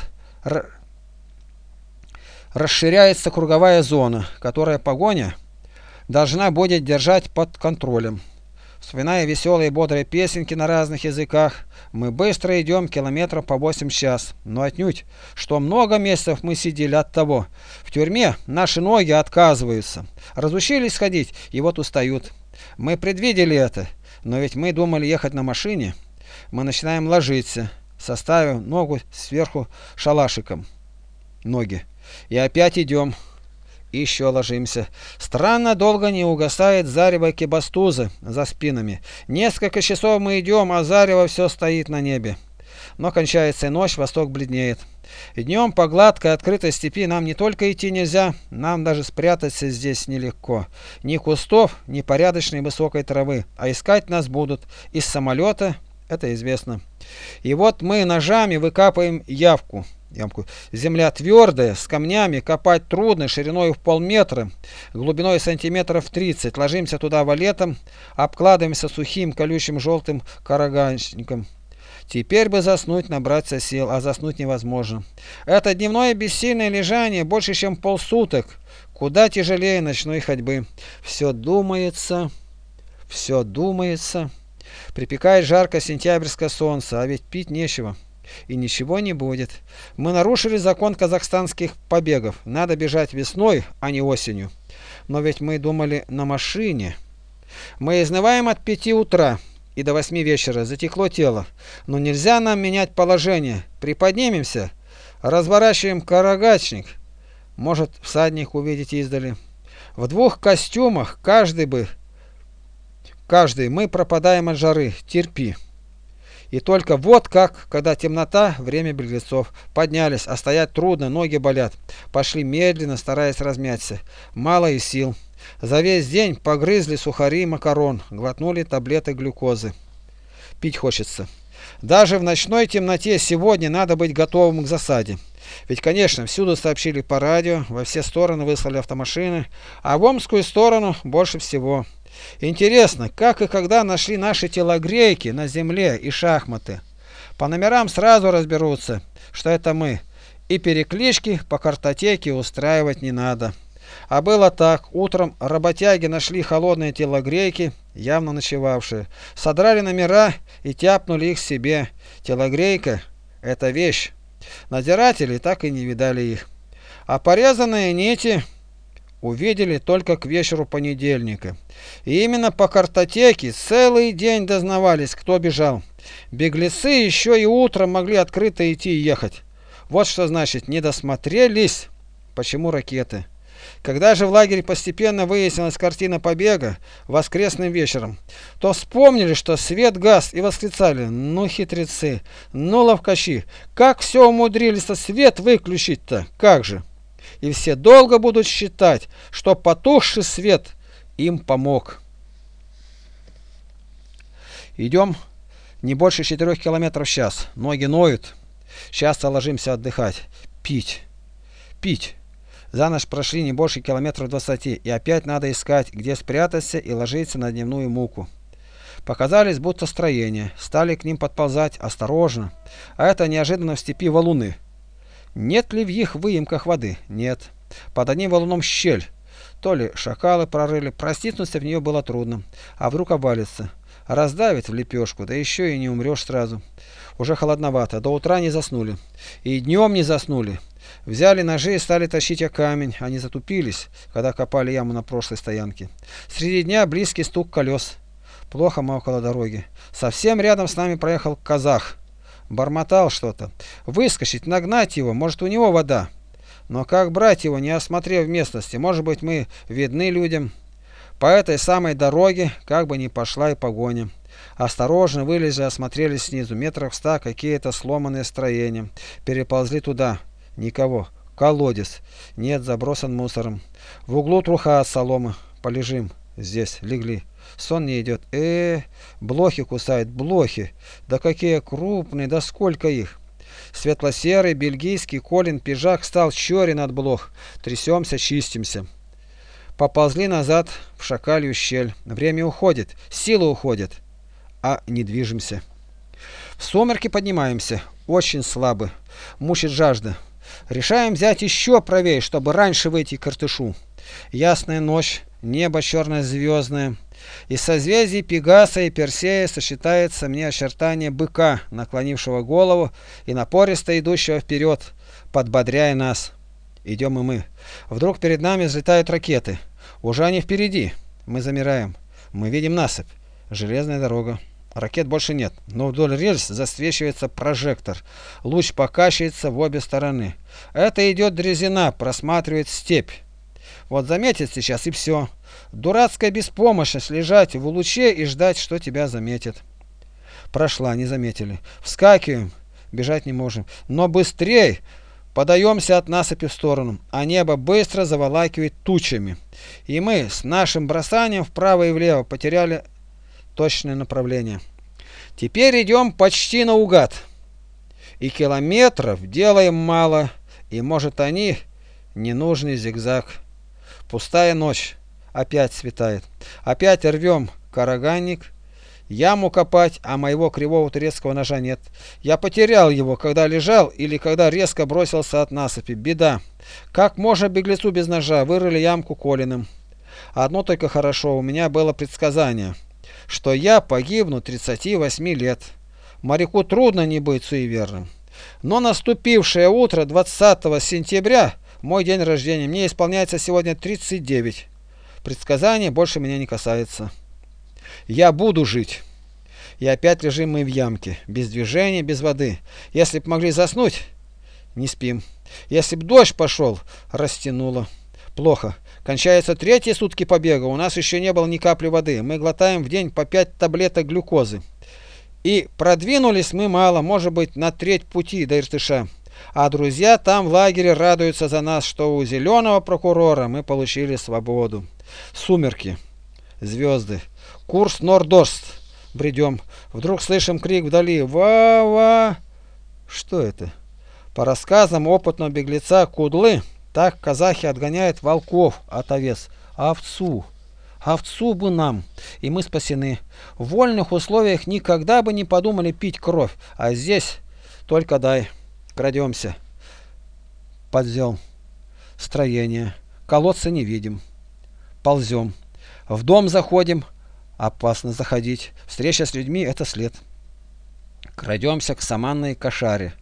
расширяется круговая зона, которая погоня должна будет держать под контролем. Вспоминая веселые бодрые песенки на разных языках, мы быстро идем километров по 8 час. Но отнюдь, что много месяцев мы сидели от того. В тюрьме наши ноги отказываются. Разучились ходить и вот устают. Мы предвидели это, но ведь мы думали ехать на машине. Мы начинаем ложиться, составив ногу сверху шалашиком. Ноги. И опять идем. Еще ложимся. Странно долго не угасает зарево кибастузы за спинами. Несколько часов мы идем, а зарево все стоит на небе. Но кончается ночь, восток бледнеет. Днем по гладкой открытой степи нам не только идти нельзя, нам даже спрятаться здесь нелегко. Ни кустов, ни порядочной высокой травы, а искать нас будут из самолета Это известно. И вот мы ножами выкапываем явку. Ямку. Земля твердая, с камнями, копать трудно, шириной в полметра, глубиной сантиметров 30. Ложимся туда валетом, обкладываемся сухим колючим желтым караганчиком. Теперь бы заснуть, набраться сил, а заснуть невозможно. Это дневное бессильное лежание больше, чем полсуток. Куда тяжелее ночной ходьбы. Все думается, все думается. Припекает жарко сентябрьское солнце, а ведь пить нечего. И ничего не будет. Мы нарушили закон казахстанских побегов. Надо бежать весной, а не осенью. Но ведь мы думали на машине. Мы изнываем от пяти утра и до восьми вечера. Затекло тело. Но нельзя нам менять положение. Приподнимемся, разворачиваем карагачник. Может, всадник увидеть издали. В двух костюмах каждый бы... Каждый мы пропадаем от жары. Терпи. И только вот как, когда темнота, время беглецов. Поднялись, а стоять трудно, ноги болят. Пошли медленно, стараясь размяться. Мало и сил. За весь день погрызли сухари и макарон, глотнули таблеты глюкозы. Пить хочется. Даже в ночной темноте сегодня надо быть готовым к засаде. Ведь, конечно, всюду сообщили по радио, во все стороны выслали автомашины, а в Омскую сторону больше всего. Интересно, как и когда нашли наши телогрейки на земле и шахматы. По номерам сразу разберутся, что это мы. И переклички по картотеке устраивать не надо. А было так. Утром работяги нашли холодные телогрейки, явно ночевавшие. Содрали номера и тяпнули их себе. Телогрейка – это вещь. Надзиратели так и не видали их. А порезанные нити увидели только к вечеру понедельника. И именно по картотеке целый день дознавались, кто бежал. Беглецы еще и утром могли открыто идти и ехать. Вот что значит «не досмотрелись». Почему ракеты? Когда же в лагере постепенно выяснилась картина побега воскресным вечером, то вспомнили, что свет газ и восклицали «Ну, хитрецы! Ну, ловкачи! Как все умудрились-то свет выключить-то? Как же!» И все долго будут считать, что потухший свет им помог. Идем не больше четырех километров в час. Ноги ноют. Сейчас ложимся отдыхать. Пить. Пить. За ночь прошли не больше километров двадцати, и опять надо искать, где спрятаться и ложиться на дневную муку. Показались будто строения, стали к ним подползать осторожно, а это неожиданно в степи валуны. Нет ли в их выемках воды? Нет. Под одним валуном щель. То ли шакалы прорыли, простиснуться в нее было трудно. А вдруг обвалится? Раздавит в лепешку, да еще и не умрешь сразу. Уже холодновато, до утра не заснули. И днем не заснули. Взяли ножи и стали тащить о камень. Они затупились, когда копали яму на прошлой стоянке. Среди дня близкий стук колес. Плохо мы около дороги. Совсем рядом с нами проехал казах. Бормотал что-то. Выскочить, нагнать его, может у него вода. Но как брать его, не осмотрев местности? Может быть мы видны людям. По этой самой дороге, как бы ни пошла и погоня. Осторожно вылезли, осмотрели снизу. Метров ста какие-то сломанные строения. Переползли туда. Никого. Колодец. Нет, забросан мусором. В углу труха от соломы. Полежим. Здесь. Легли. Сон не идет. Э, -э блохи кусают, блохи. Да какие крупные, да сколько их. Светло-серый бельгийский Колин пижак стал черен от блох. Трясемся, чистимся. Поползли назад в шакалью щель. Время уходит, сила уходит, а не движемся. В сумерки поднимаемся. Очень слабы. Мучит жажда. Решаем взять еще правее, чтобы раньше выйти к Иртышу. Ясная ночь, небо черно-звездное. Из созвездий Пегаса и Персея сочетается мне очертание быка, наклонившего голову и напористо идущего вперед, подбодряя нас. Идем и мы. Вдруг перед нами взлетают ракеты. Уже они впереди. Мы замираем. Мы видим насыпь. Железная дорога. Ракет больше нет, но вдоль рельс засвечивается прожектор. Луч покачивается в обе стороны. Это идет дрезина, просматривает степь. Вот заметит сейчас и все. Дурацкая беспомощность лежать в луче и ждать, что тебя заметят. Прошла, не заметили. Вскакиваем, бежать не можем. Но быстрей подаемся от насыпи в сторону, а небо быстро заволакивает тучами. И мы с нашим бросанием вправо и влево потеряли точное направление. Теперь идем почти наугад. И километров делаем мало, и может они ненужный зигзаг. Пустая ночь, опять светает. Опять рвем караганник, яму копать, а моего кривого турецкого ножа нет. Я потерял его, когда лежал или когда резко бросился от насыпи. Беда. Как можно беглецу без ножа? Вырыли ямку Колиным. Одно только хорошо, у меня было предсказание, что я погибну 38 лет. Моряку трудно не быть суеверным. Но наступившее утро 20 сентября, мой день рождения, мне исполняется сегодня 39. Предсказание больше меня не касается. Я буду жить. И опять лежим мы в ямке, без движения, без воды. Если б могли заснуть, не спим. Если б дождь пошел, растянуло. Плохо. Кончаются третьи сутки побега, у нас еще не было ни капли воды. Мы глотаем в день по пять таблеток глюкозы. И продвинулись мы мало, может быть, на треть пути до Иртыша. А друзья там в лагере радуются за нас, что у зеленого прокурора мы получили свободу. Сумерки, звезды, курс Нордост. Бредем. Вдруг слышим крик вдали. Ва-ва! Что это? По рассказам опытного беглеца Кудлы, так казахи отгоняют волков от овец. Овцу. Овцу бы нам, и мы спасены. В вольных условиях никогда бы не подумали пить кровь, а здесь только дай. Крадемся. Подзем. Строение. Колодца не видим. Ползем. В дом заходим. Опасно заходить. Встреча с людьми – это след. Крадемся к саманной кошаре.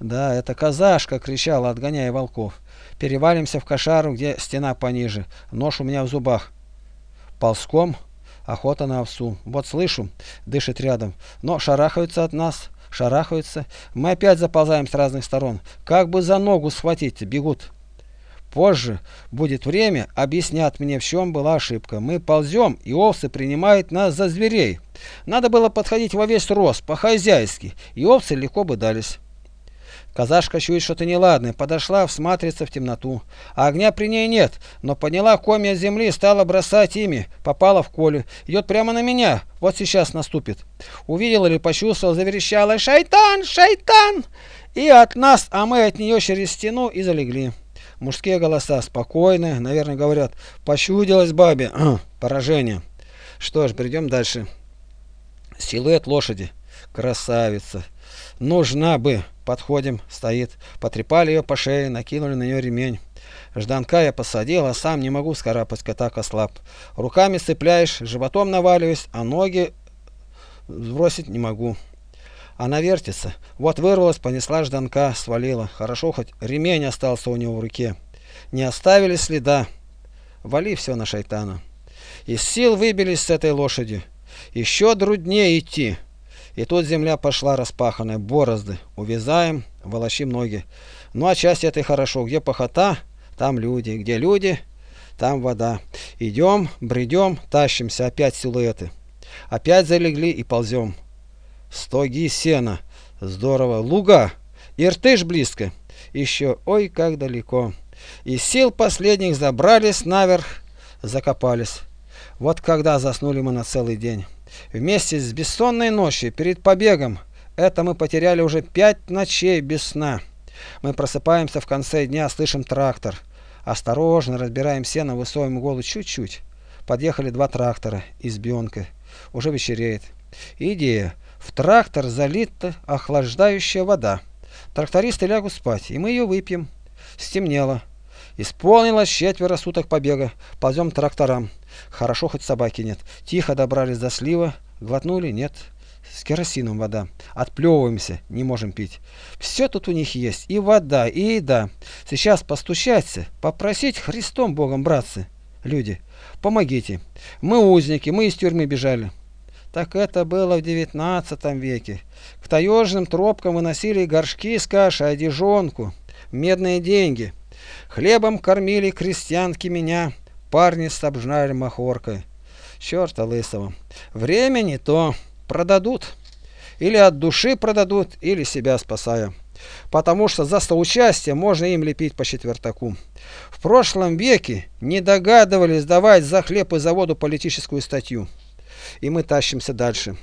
Да, это казашка кричала, отгоняя волков. Перевалимся в кошару, где стена пониже. Нож у меня в зубах. Ползком охота на овсу. Вот слышу, дышит рядом. Но шарахаются от нас, шарахаются. Мы опять заползаем с разных сторон. Как бы за ногу схватить, бегут. Позже будет время, объяснят мне, в чем была ошибка. Мы ползем, и овцы принимают нас за зверей. Надо было подходить во весь рост, по-хозяйски, и овцы легко бы дались. Казашка чует что-то неладное, подошла, всматривается в темноту. А огня при ней нет, но подняла комья земли, стала бросать ими, попала в колю. Идет прямо на меня, вот сейчас наступит. Увидела или почувствовала, заверещала «Шайтан! Шайтан!» И от нас, а мы от нее через стену и залегли. Мужские голоса спокойные, наверное, говорят «Пощудилась бабе!» Поражение. Что ж, перейдем дальше. Силуэт лошади. Красавица. Нужна бы. Подходим, стоит. Потрепали ее по шее, накинули на нее ремень. Жданка я посадил, а сам не могу скарабкать, так ослаб. Руками цепляешь, животом наваливаюсь, а ноги сбросить не могу. Она вертится. Вот вырвалась, понесла Жданка, свалила. Хорошо, хоть ремень остался у него в руке. Не оставили следа. Вали все на шайтана. Из сил выбились с этой лошади. Еще труднее идти. И тут земля пошла распаханная, борозды. Увязаем, волочим ноги. Ну, а часть это хорошо. Где похота, там люди. Где люди, там вода. Идем, бредем, тащимся. Опять силуэты. Опять залегли и ползем. Стоги сена. Здорово. Луга. Иртыш близко. Еще, ой, как далеко. Из сил последних забрались наверх, закопались. Вот когда заснули мы на целый день. Вместе с бессонной ночью перед побегом это мы потеряли уже пять ночей без сна. Мы просыпаемся в конце дня, слышим трактор. Осторожно разбираем сено, высовываем голову чуть-чуть. Подъехали два трактора из Бионка. Уже вечереет. Идея. В трактор залита охлаждающая вода. Трактористы лягут спать, и мы ее выпьем. Стемнело. Исполнилось четверо суток побега. Ползем тракторам. Хорошо, хоть собаки нет. Тихо добрались до слива. Глотнули? Нет. С керосином вода. Отплевываемся, не можем пить. Все тут у них есть. И вода, и еда. Сейчас постучаться, попросить Христом Богом, братцы. Люди, помогите. Мы узники, мы из тюрьмы бежали. Так это было в девятнадцатом веке. К таежным тропкам выносили горшки с кашей, одежонку, медные деньги. Хлебом кормили крестьянки меня, Парни снабжали махоркой. Черта лысого. Время не то. Продадут. Или от души продадут, или себя спасая. Потому что за соучастие можно им лепить по четвертаку. В прошлом веке не догадывались давать за хлеб и за воду политическую статью. И мы тащимся дальше.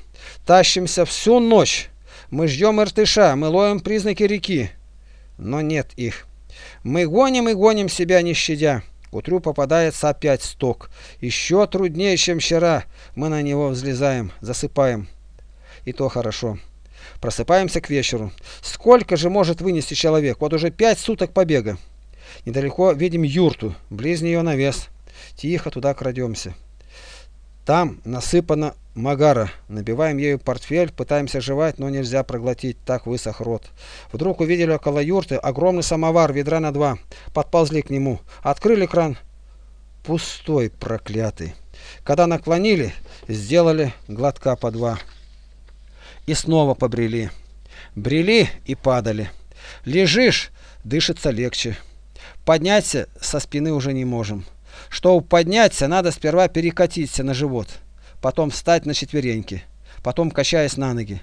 Тащимся всю ночь. Мы ждем Иртыша, мы ловим признаки реки. Но нет их. Мы гоним и гоним себя не щадя. К утру попадается опять сток. Еще труднее, чем вчера. Мы на него взлезаем, засыпаем. И то хорошо. Просыпаемся к вечеру. Сколько же может вынести человек? Вот уже пять суток побега. Недалеко видим юрту, близ нее навес. Тихо туда крадемся. Там насыпано магара. Набиваем ею портфель, пытаемся жевать, но нельзя проглотить, так высох рот. Вдруг увидели около юрты огромный самовар, ведра на два. Подползли к нему, открыли кран. Пустой, проклятый. Когда наклонили, сделали глотка по два. И снова побрели. Брели и падали. Лежишь, дышится легче. Подняться со спины уже не можем. Чтобы подняться, надо сперва перекатиться на живот, потом встать на четвереньки, потом качаясь на ноги.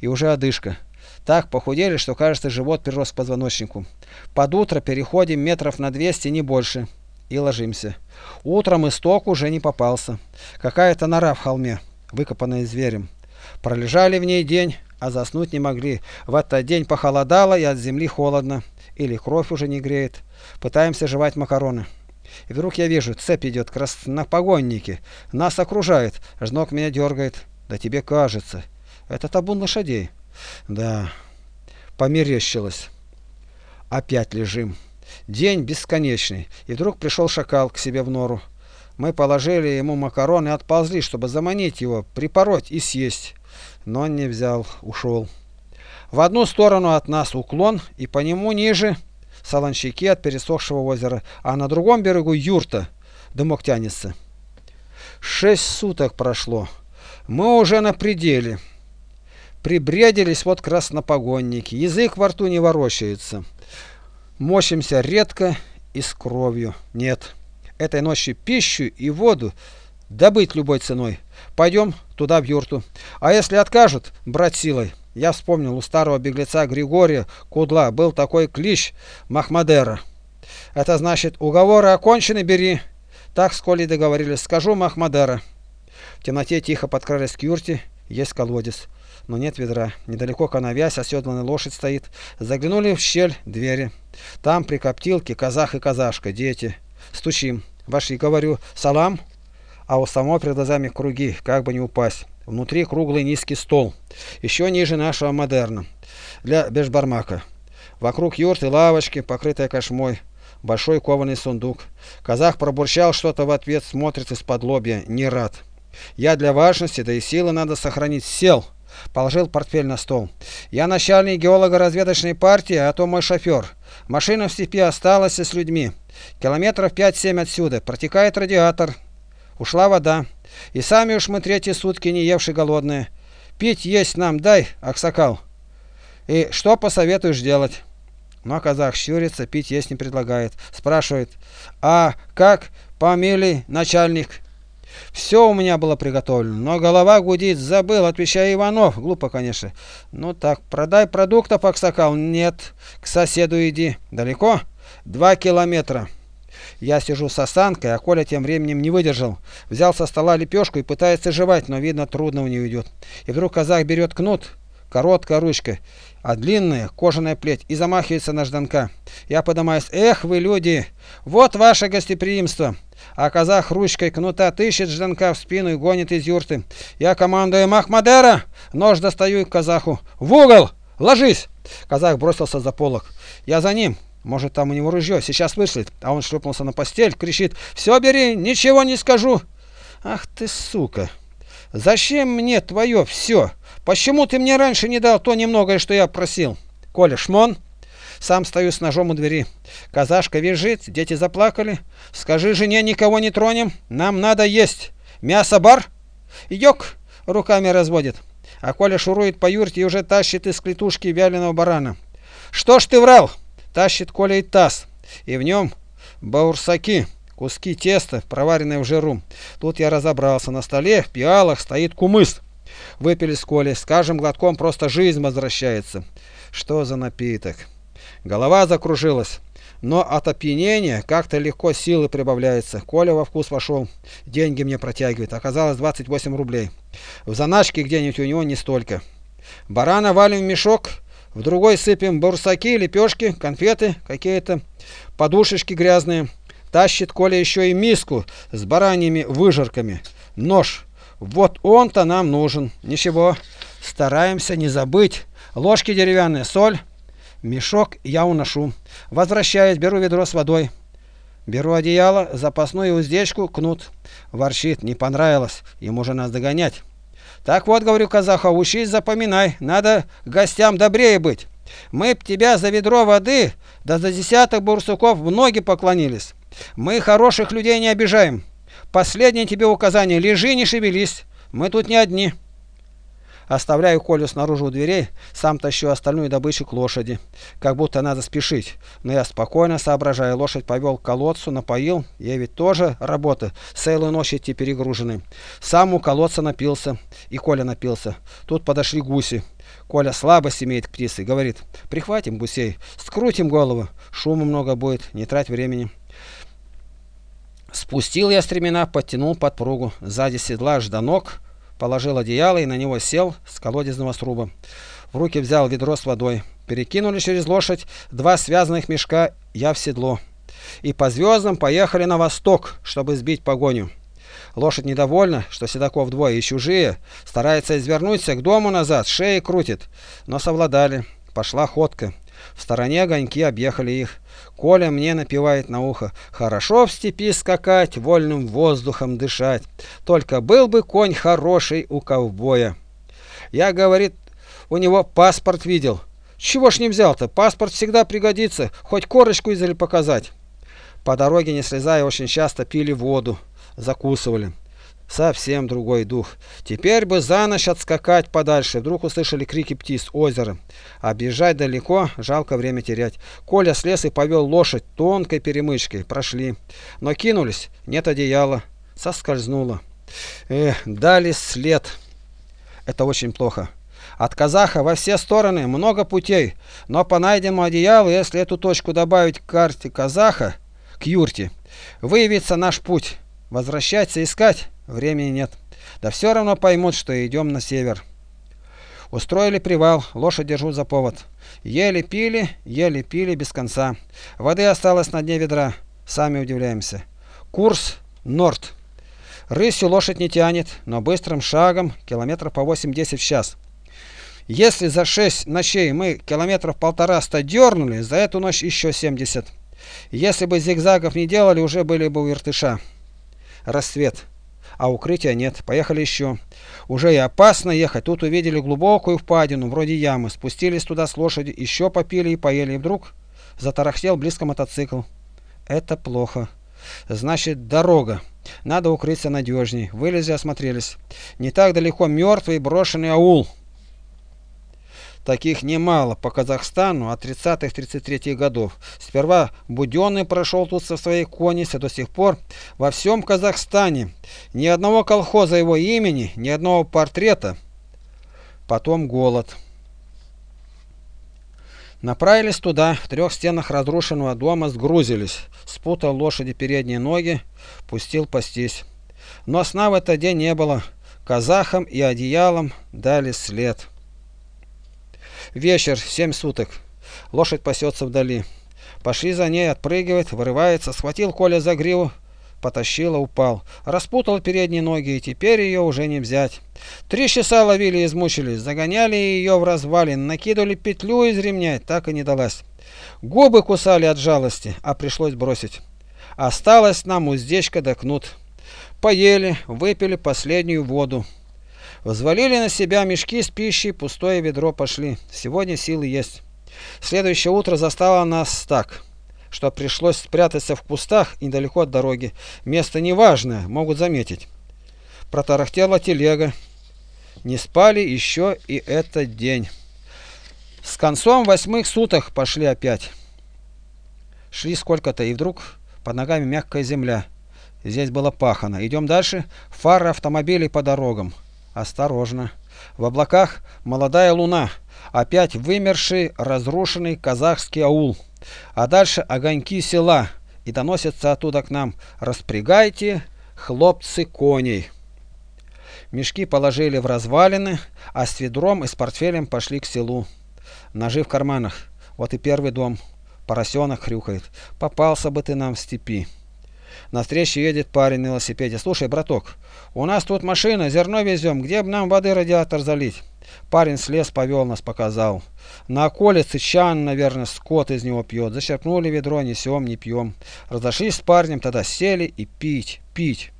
И уже одышка. Так похудели, что, кажется, живот перерос к позвоночнику. Под утро переходим метров на 200, не больше, и ложимся. Утром исток уже не попался. Какая-то нора в холме, выкопанная зверем. Пролежали в ней день, а заснуть не могли. В этот день похолодало и от земли холодно. Или кровь уже не греет. Пытаемся жевать макароны. И вдруг я вижу, цепь идет, краснопогонники. Нас окружают. Жнок меня дергает. Да тебе кажется. Это табун лошадей. Да, померещилось. Опять лежим. День бесконечный. И вдруг пришел шакал к себе в нору. Мы положили ему макароны и отползли, чтобы заманить его, припороть и съесть. Но он не взял, ушел. В одну сторону от нас уклон, и по нему ниже солончаки от пересохшего озера, а на другом берегу юрта, дымок тянется. Шесть суток прошло. Мы уже на пределе. Прибредились вот краснопогонники. Язык во рту не ворочается. Мочимся редко и с кровью. Нет. Этой ночью пищу и воду добыть любой ценой. Пойдем туда в юрту. А если откажут, брать силой. Я вспомнил, у старого беглеца Григория Кудла был такой клич Махмадера. Это значит, уговоры окончены, бери. Так с Колей договорились. Скажу Махмадера. В темноте тихо подкрались к юрте. Есть колодец. Но нет ведра. Недалеко коновязь, оседланная лошадь стоит. Заглянули в щель двери. Там при коптилке казах и казашка, дети. Стучим. Вошли, говорю, салам. А у самого перед глазами круги, как бы не упасть. Внутри круглый низкий стол, еще ниже нашего модерна, для бешбармака. Вокруг юрты лавочки, покрытая кошмой, большой кованый сундук. Казах пробурчал что-то в ответ, смотрит из-под лобья, не рад. Я для важности, да и силы надо сохранить, сел. Положил портфель на стол. Я начальник геолого-разведочной партии, а то мой шофер. Машина в степи осталась с людьми. Километров 5-7 отсюда. Протекает радиатор. Ушла вода. И сами уж мы третьи сутки не евши голодные. Пить есть нам дай, Аксакал. И что посоветуешь делать? Но казах щурится, пить есть не предлагает. Спрашивает, а как помили начальник? Все у меня было приготовлено, но голова гудит, забыл, отвечая Иванов. Глупо, конечно. Ну так, продай продуктов, Аксакал. Нет, к соседу иди. Далеко? Два километра. Я сижу с осанкой, а Коля тем временем не выдержал. Взял со стола лепешку и пытается жевать, но видно трудно у него идет. И вдруг казах берет кнут, короткая ручка, а длинная кожаная плеть и замахивается на Жданка. Я поднимаюсь. Эх вы люди, вот ваше гостеприимство. А казах ручкой кнута тыщет Жданка в спину и гонит из юрты. Я командую Махмадера, нож достаю к казаху. В угол! Ложись! Казах бросился за полок. Я за ним. Может, там у него ружье, сейчас вышлет. А он шлепнулся на постель, кричит, «Все бери, ничего не скажу!» «Ах ты, сука! Зачем мне твое все? Почему ты мне раньше не дал то немногое, что я просил?» «Коля, шмон!» Сам стою с ножом у двери. Казашка визжит, дети заплакали. «Скажи жене, никого не тронем, нам надо есть. Мясо бар?» «Йок!» руками разводит. А Коля шурует по юрте и уже тащит из клетушки вяленого барана. «Что ж ты врал?» Тащит Коля и таз, и в нем баурсаки, куски теста, проваренные в жиру. Тут я разобрался, на столе в пиалах стоит кумыс. Выпили с Колей, скажем глотком, просто жизнь возвращается. Что за напиток? Голова закружилась. Но от опьянения как-то легко силы прибавляются. Коля во вкус вошел, деньги мне протягивает. Оказалось 28 рублей. В заначке где-нибудь у него не столько. Барана валим в мешок, в другой сыпем бурсаки, лепешки, конфеты, какие-то подушечки грязные. Тащит Коля еще и миску с бараньими выжарками. Нож. Вот он-то нам нужен. Ничего, стараемся не забыть. Ложки деревянные, соль. Мешок я уношу. Возвращаюсь, беру ведро с водой. Беру одеяло, запасную уздечку, кнут. Ворчит, не понравилось, ему же нас догонять. Так вот, говорю казаха, учись, запоминай, надо гостям добрее быть. Мы б тебя за ведро воды, да за десяток бурсуков в ноги поклонились. Мы хороших людей не обижаем. Последнее тебе указание, лежи, не шевелись, мы тут не одни. Оставляю Колю снаружи у дверей, сам тащу остальную добычу к лошади. Как будто надо спешить. Но я спокойно соображаю. Лошадь повел к колодцу, напоил. Я ведь тоже работа. Целую ночь идти перегружены. Сам у колодца напился. И Коля напился. Тут подошли гуси. Коля слабость имеет к птице. Говорит, прихватим гусей, скрутим голову. Шума много будет, не трать времени. Спустил я стремена, подтянул подпругу. Сзади седла жданок положил одеяло и на него сел с колодезного сруба. В руки взял ведро с водой. Перекинули через лошадь два связанных мешка, я в седло. И по звездам поехали на восток, чтобы сбить погоню. Лошадь недовольна, что седаков двое и чужие, старается извернуться к дому назад, шеи крутит. Но совладали. Пошла ходка. В стороне огоньки объехали их. Коля мне напевает на ухо. Хорошо в степи скакать, вольным воздухом дышать. Только был бы конь хороший у ковбоя. Я, говорит, у него паспорт видел. Чего ж не взял-то? Паспорт всегда пригодится, хоть корочку издали показать. По дороге, не слезая, очень часто пили воду, закусывали. Совсем другой дух. Теперь бы за ночь отскакать подальше. Вдруг услышали крики птиц озера. Объезжать далеко, жалко время терять. Коля слез и повел лошадь тонкой перемычкой. Прошли. Но кинулись. Нет одеяла. Соскользнуло. Эх, дали след. Это очень плохо. От казаха во все стороны много путей, но по найденному одеялу, если эту точку добавить к карте казаха, к юрте, выявится наш путь. Возвращаться искать времени нет. Да все равно поймут, что идем на север. Устроили привал, лошадь держу за повод. Еле пили, еле пили без конца. Воды осталось на дне ведра. Сами удивляемся. Курс Норд. Рысью лошадь не тянет, но быстрым шагом, километров по 8-10 в час. Если за 6 ночей мы километров полтораста дернули, за эту ночь еще 70. Если бы зигзагов не делали, уже были бы у вертыша. Рассвет. А укрытия нет. Поехали еще. Уже и опасно ехать. Тут увидели глубокую впадину, вроде ямы. Спустились туда с лошади, еще попили и поели. И вдруг затарахтел близко мотоцикл. Это плохо. Значит, дорога. Надо укрыться надежней. Вылезли, осмотрелись. Не так далеко мертвый брошенный аул. Таких немало по Казахстану от 30-33 годов. Сперва Буденный прошел тут со своей конницы до сих пор во всем Казахстане. Ни одного колхоза его имени, ни одного портрета. Потом голод. Направились туда, в трех стенах разрушенного дома сгрузились. Спутал лошади передние ноги, пустил пастись. Но сна в этот день не было. Казахам и одеялом дали след. Вечер, семь суток. Лошадь пасется вдали. Пошли за ней, отпрыгивает, вырывается, схватил Коля за гриву, потащила, упал. Распутал передние ноги, и теперь ее уже не взять. Три часа ловили и измучились, загоняли ее в развалин, накидывали петлю из ремня, так и не далась. Губы кусали от жалости, а пришлось бросить. Осталось нам уздечка да кнут. Поели, выпили последнюю воду. Взвалили на себя мешки с пищей, пустое ведро пошли. Сегодня силы есть. Следующее утро застало нас так, что пришлось спрятаться в кустах недалеко от дороги. Место неважное, могут заметить. Протарахтела телега. Не спали еще и этот день. С концом восьмых суток пошли опять. Шли сколько-то, и вдруг под ногами мягкая земля. Здесь было пахано. Идем дальше. Фары автомобилей по дорогам. Осторожно. В облаках молодая луна. Опять вымерший, разрушенный казахский аул. а дальше огоньки села, и доносятся оттуда к нам «Распрягайте, хлопцы, коней». Мешки положили в развалины, а с ведром и с портфелем пошли к селу. Ножи в карманах. Вот и первый дом. Поросенок хрюкает. Попался бы ты нам в степи. На встречу едет парень на велосипеде. Слушай, браток, у нас тут машина, зерно везем. Где бы нам воды радиатор залить? Парень слез, повел нас, показал. На околице чан, наверное, скот из него пьет. Зачерпнули ведро, несем, не пьем. Разошлись с парнем, тогда сели и пить, пить.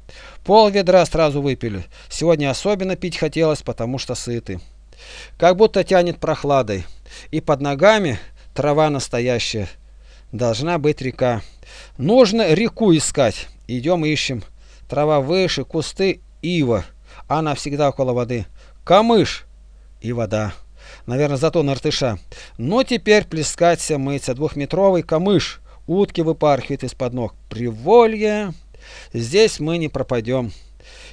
Пол ведра сразу выпили. Сегодня особенно пить хотелось, потому что сыты. Как будто тянет прохладой. И под ногами трава настоящая. Должна быть река. Нужно реку искать. Идем ищем. Трава выше, кусты, ива. Она всегда около воды. Камыш и вода. Наверное, зато нартыша. Но теперь плескаться, мыться. Двухметровый камыш. Утки выпархивают из-под ног. Приволье. Здесь мы не пропадем.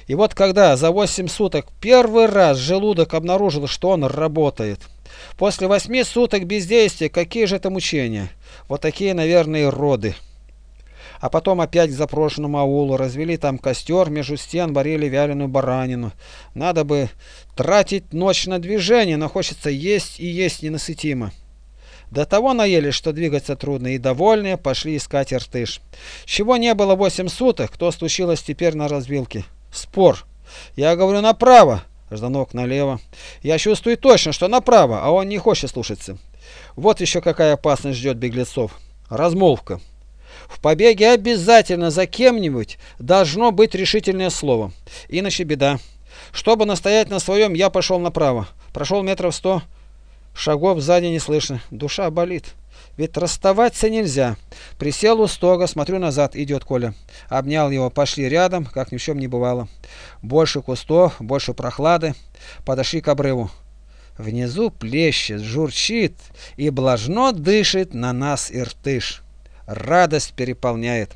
И вот когда за 8 суток первый раз желудок обнаружил, что он работает. После восьми суток бездействия, какие же это мучения? Вот такие, наверное, роды. А потом опять к запрошенному аулу, развели там костер, между стен варили вяленую баранину. Надо бы тратить ночь на движение, но хочется есть и есть ненасытимо. До того наели, что двигаться трудно, и довольные пошли искать иртыш. Чего не было восемь суток, кто стучилось теперь на развилке? Спор. Я говорю направо, Жданок налево. Я чувствую точно, что направо, а он не хочет слушаться. Вот еще какая опасность ждет беглецов. Размолвка. В побеге обязательно за кем-нибудь должно быть решительное слово. Иначе беда. Чтобы настоять на своем, я пошел направо. Прошел метров сто. Шагов сзади не слышно. Душа болит. Ведь расставаться нельзя. Присел у стога, смотрю назад, идет Коля. Обнял его, пошли рядом, как ни в чем не бывало. Больше кустов, больше прохлады. Подошли к обрыву. Внизу плещет, журчит и блажно дышит на нас иртыш. Радость переполняет.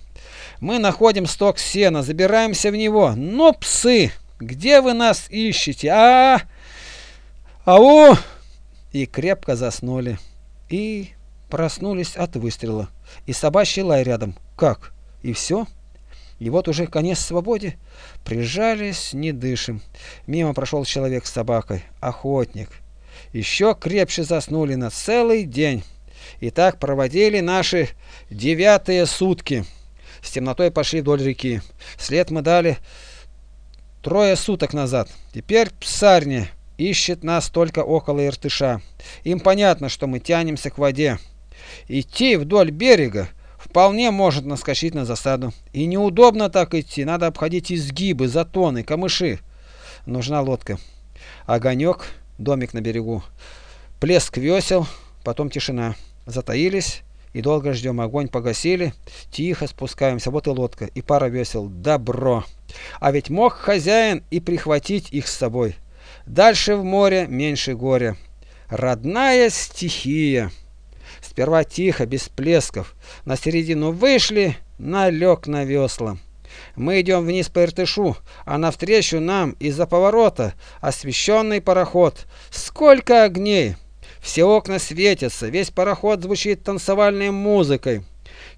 Мы находим сток сена, забираемся в него. Но псы, где вы нас ищете? А, -а, -а! ау! И крепко заснули. И проснулись от выстрела. И собачий лай рядом. Как? И все? И вот уже конец свободе. Прижались, не дышим. Мимо прошел человек с собакой. Охотник. Еще крепче заснули на целый день. И так проводили наши девятые сутки. С темнотой пошли вдоль реки. След мы дали трое суток назад. Теперь псарня ищет нас только около Иртыша. Им понятно, что мы тянемся к воде. Идти вдоль берега вполне может наскочить на засаду. И неудобно так идти, надо обходить изгибы, затоны, камыши. Нужна лодка. Огонек, домик на берегу. Плеск весел, потом тишина. Затаились и долго ждем. Огонь погасили, тихо спускаемся. Вот и лодка, и пара весел. Добро! А ведь мог хозяин и прихватить их с собой. Дальше в море меньше горя. Родная стихия. Сперва тихо, без плесков. На середину вышли, налег на весла. Мы идем вниз по Иртышу, а навстречу нам из-за поворота освещенный пароход. Сколько огней! Все окна светятся, весь пароход звучит танцевальной музыкой.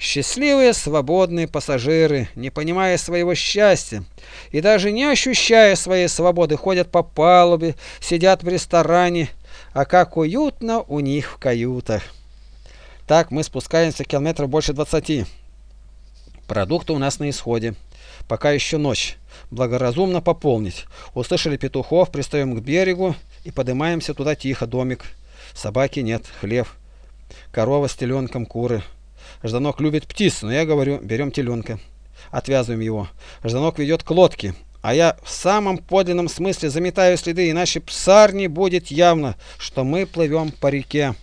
Счастливые свободные пассажиры, не понимая своего счастья и даже не ощущая своей свободы, ходят по палубе, сидят в ресторане, а как уютно у них в каютах. Так мы спускаемся километров больше двадцати. Продукты у нас на исходе. Пока еще ночь. Благоразумно пополнить. Услышали петухов, пристаем к берегу и поднимаемся туда тихо, домик. Собаки нет, хлеб. Корова с теленком, куры. Жданок любит птиц, но я говорю, берем теленка. Отвязываем его. Жданок ведет к лодке. А я в самом подлинном смысле заметаю следы, иначе псарни будет явно, что мы плывем по реке.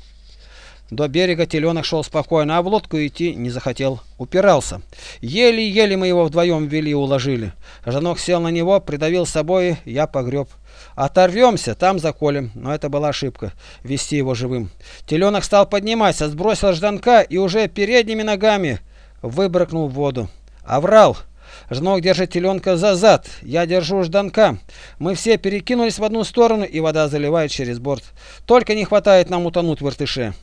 До берега теленок шел спокойно, а в лодку идти не захотел. Упирался. Еле-еле мы его вдвоем ввели и уложили. Жданок сел на него, придавил собой, я погреб. Оторвемся, там заколем. Но это была ошибка, вести его живым. Теленок стал подниматься, сбросил Жданка и уже передними ногами выбракнул в воду. Оврал. Жнок держит теленка за зад, я держу Жданка. Мы все перекинулись в одну сторону, и вода заливает через борт. Только не хватает нам утонуть в Иртыше.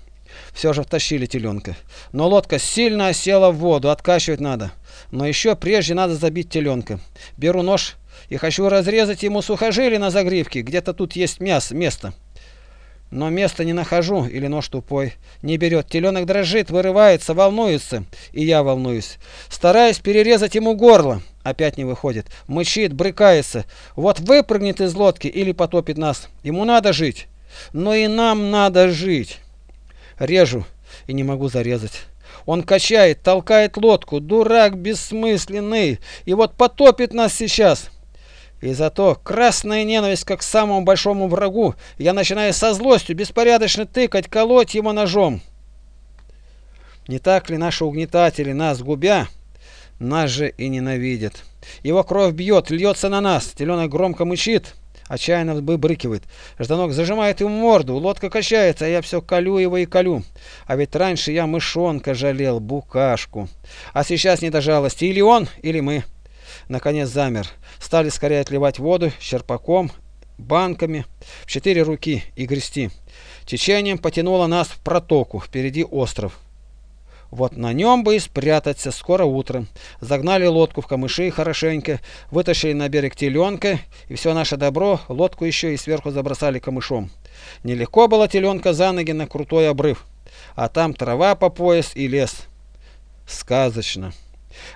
Все же втащили теленка. Но лодка сильно осела в воду, откачивать надо. Но еще прежде надо забить теленка. Беру нож и хочу разрезать ему сухожилие на загривке. Где-то тут есть мясо, место. Но места не нахожу, или нож тупой. Не берет. Теленок дрожит, вырывается, волнуется. И я волнуюсь. Стараюсь перерезать ему горло. Опять не выходит. Мычит, брыкается. Вот выпрыгнет из лодки или потопит нас. Ему надо жить. Но и нам надо жить. Режу и не могу зарезать. Он качает, толкает лодку. Дурак бессмысленный. И вот потопит нас сейчас. И зато красная ненависть как к самому большому врагу. Я начинаю со злостью беспорядочно тыкать, колоть его ножом. Не так ли наши угнетатели, нас губя, нас же и ненавидят. Его кровь бьет, льется на нас. Теленок громко мычит, отчаянно выбрыкивает. Жданок зажимает ему морду, лодка качается, а я все колю его и колю. А ведь раньше я мышонка жалел, букашку. А сейчас не до жалости. Или он, или мы. Наконец замер. Стали скорее отливать воду черпаком, банками, в четыре руки и грести. Течением потянуло нас в протоку, впереди остров. Вот на нем бы и спрятаться скоро утром. Загнали лодку в камыши хорошенько, вытащили на берег теленка, и все наше добро, лодку еще и сверху забросали камышом. Нелегко было теленка за ноги на крутой обрыв, а там трава по пояс и лес. Сказочно.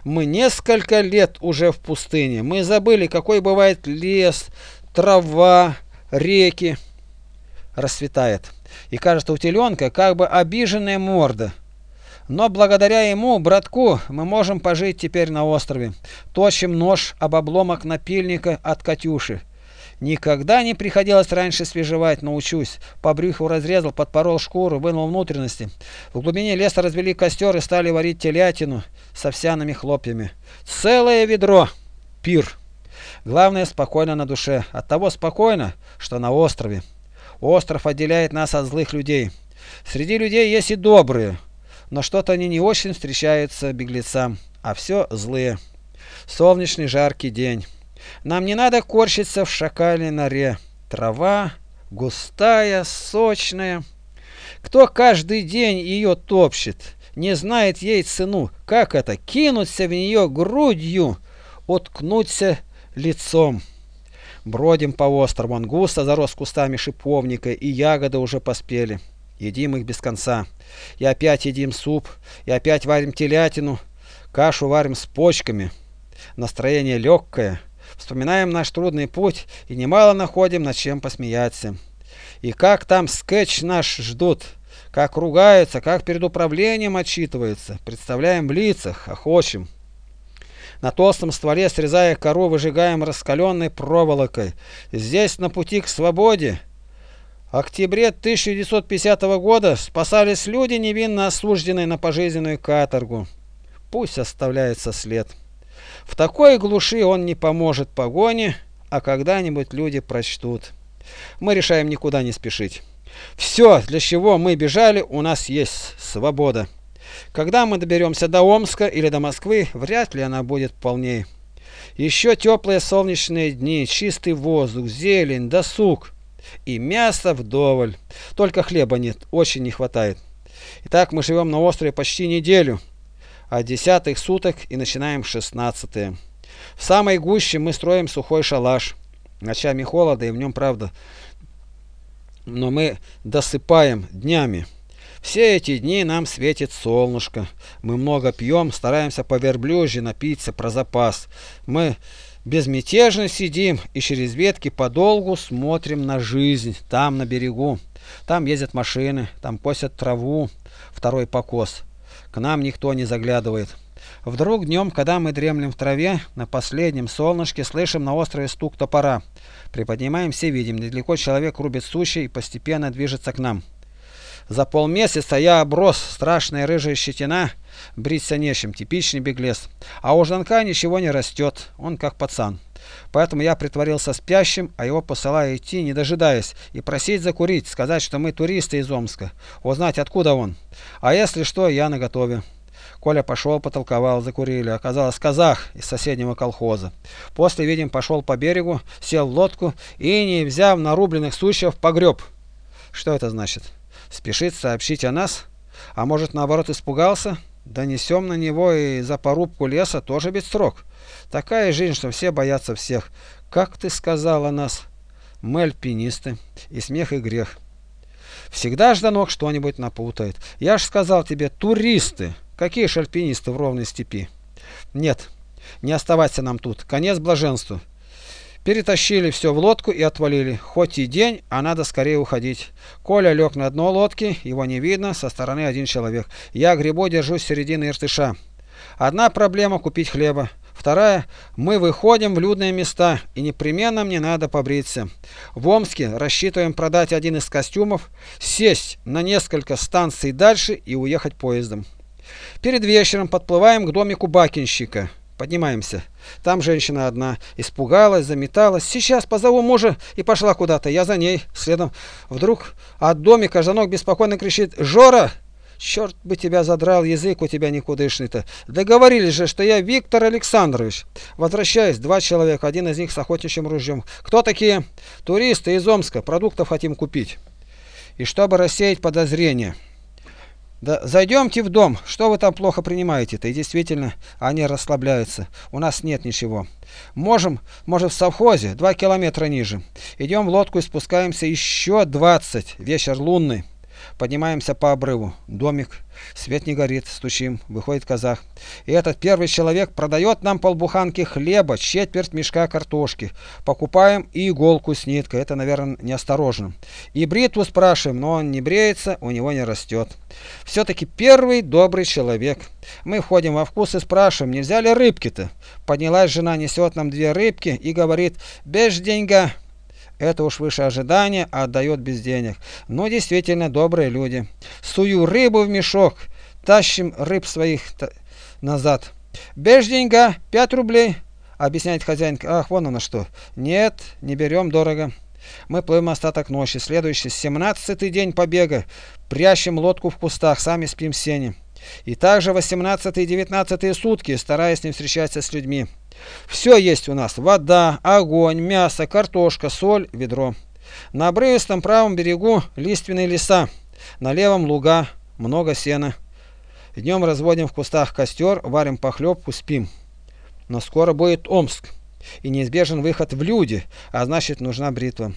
Мы несколько лет уже в пустыне. Мы забыли, какой бывает лес, трава, реки. Расцветает. И кажется, у теленка как бы обиженная морда. Но благодаря ему, братку, мы можем пожить теперь на острове. Точим нож об обломок напильника от Катюши. Никогда не приходилось раньше свежевать, научусь. По брюху разрезал, подпорол шкуру, вынул внутренности. В глубине леса развели костер и стали варить телятину с овсяными хлопьями. Целое ведро. Пир. Главное, спокойно на душе. От того спокойно, что на острове. Остров отделяет нас от злых людей. Среди людей есть и добрые, но что-то они не очень встречаются беглецам, а все злые. Солнечный жаркий день. Нам не надо корчиться в шакале норе. Трава густая, сочная. Кто каждый день ее топчет, не знает ей цену. Как это? Кинуться в нее грудью, уткнуться лицом. Бродим по острову, он густо зарос кустами шиповника, и ягоды уже поспели. Едим их без конца. И опять едим суп, и опять варим телятину, кашу варим с почками. Настроение легкое. Вспоминаем наш трудный путь и немало находим над чем посмеяться. И как там скетч наш ждут, как ругаются, как перед управлением отчитываются. Представляем в лицах, охочем. На толстом стволе, срезая кору, выжигаем раскаленной проволокой. Здесь, на пути к свободе, октябре 1950 года спасались люди, невинно осужденные на пожизненную каторгу. Пусть оставляется след. В такой глуши он не поможет погоне, а когда-нибудь люди прочтут. Мы решаем никуда не спешить. Все, для чего мы бежали, у нас есть свобода. Когда мы доберемся до Омска или до Москвы, вряд ли она будет полней. Еще теплые солнечные дни, чистый воздух, зелень, досуг и мясо вдоволь. Только хлеба нет, очень не хватает. Итак, мы живем на острове почти неделю а десятых суток и начинаем шестнадцатые. В самой гуще мы строим сухой шалаш. Ночами холода и в нем правда, но мы досыпаем днями. Все эти дни нам светит солнышко. Мы много пьем, стараемся по верблюжье напиться про запас. Мы безмятежно сидим и через ветки подолгу смотрим на жизнь там на берегу. Там ездят машины, там косят траву, второй покос. К нам никто не заглядывает. Вдруг днем, когда мы дремлем в траве, на последнем солнышке слышим на острове стук топора. Приподнимаемся и видим, недалеко человек рубит сучи и постепенно движется к нам. За полмесяца я оброс, страшная рыжая щетина, бриться нечем, типичный беглец. А у Жанка ничего не растет, он как пацан. Поэтому я притворился спящим, а его посылаю идти, не дожидаясь, и просить закурить, сказать, что мы туристы из Омска, узнать, откуда он. А если что, я наготове. Коля пошел, потолковал, закурили. Оказалось, казах из соседнего колхоза. После, видим, пошел по берегу, сел в лодку и, не взяв нарубленных сучьев, погреб. Что это значит? Спешит сообщить о нас? А может, наоборот, испугался? Донесем на него и за порубку леса тоже ведь срок. Такая жизнь, что все боятся всех. Как ты сказала нас? Мы альпинисты. И смех, и грех. Всегда Жданок что-нибудь напутает. Я ж сказал тебе, туристы. Какие ж альпинисты в ровной степи? Нет, не оставаться нам тут. Конец блаженству. Перетащили все в лодку и отвалили. Хоть и день, а надо скорее уходить. Коля лег на дно лодки, его не видно, со стороны один человек. Я грибу держусь середины Иртыша. Одна проблема – купить хлеба. Вторая – мы выходим в людные места, и непременно мне надо побриться. В Омске рассчитываем продать один из костюмов, сесть на несколько станций дальше и уехать поездом. Перед вечером подплываем к домику бакинщика. Поднимаемся. Там женщина одна. Испугалась, заметалась. Сейчас позову мужа и пошла куда-то. Я за ней. Следом. Вдруг от домика Жанок беспокойно кричит «Жора!» Черт бы тебя задрал, язык у тебя никудышный-то. Договорились же, что я Виктор Александрович. Возвращаюсь, два человека, один из них с охотничьим ружьем. Кто такие? Туристы из Омска, продуктов хотим купить. И чтобы рассеять подозрения. Да зайдемте в дом. Что вы там плохо принимаете-то? И действительно, они расслабляются. У нас нет ничего. Можем, может, в совхозе, два километра ниже. Идем в лодку и спускаемся еще двадцать. Вечер лунный. Поднимаемся по обрыву. Домик. Свет не горит. Стучим. Выходит казах. И этот первый человек продает нам полбуханки хлеба, четверть мешка картошки. Покупаем и иголку с ниткой. Это, наверное, неосторожно. И бритву спрашиваем, но он не бреется, у него не растет. Все-таки первый добрый человек. Мы входим во вкус и спрашиваем, нельзя ли рыбки-то? Поднялась жена, несет нам две рыбки и говорит, без деньга. Это уж выше ожидания, а отдает без денег. Но действительно добрые люди. Сую рыбу в мешок, тащим рыб своих назад. Без деньга, 5 рублей. Объясняет хозяин, ах, вон оно что. Нет, не берем дорого. Мы плывем остаток ночи. Следующий, семнадцатый день побега. Прящем лодку в кустах, сами спим в сене. И также 18 и 19 сутки, стараясь не встречаться с людьми. Все есть у нас. Вода, огонь, мясо, картошка, соль, ведро. На обрывистом правом берегу лиственные леса. На левом луга, много сена. Днем разводим в кустах костер, варим похлебку, спим. Но скоро будет Омск. И неизбежен выход в люди, а значит нужна бритва.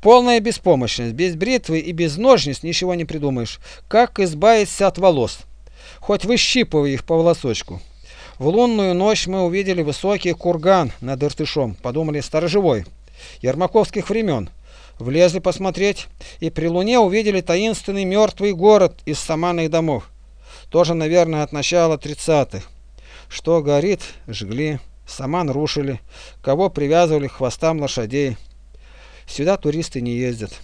Полная беспомощность. Без бритвы и без ножниц ничего не придумаешь. Как избавиться от волос? Хоть выщипывай их по волосочку. В лунную ночь мы увидели высокий курган над Иртышом. Подумали, сторожевой. Ермаковских времен. Влезли посмотреть, и при луне увидели таинственный мертвый город из саманных домов. Тоже, наверное, от начала тридцатых. Что горит, жгли, саман рушили, кого привязывали к хвостам лошадей. Сюда туристы не ездят.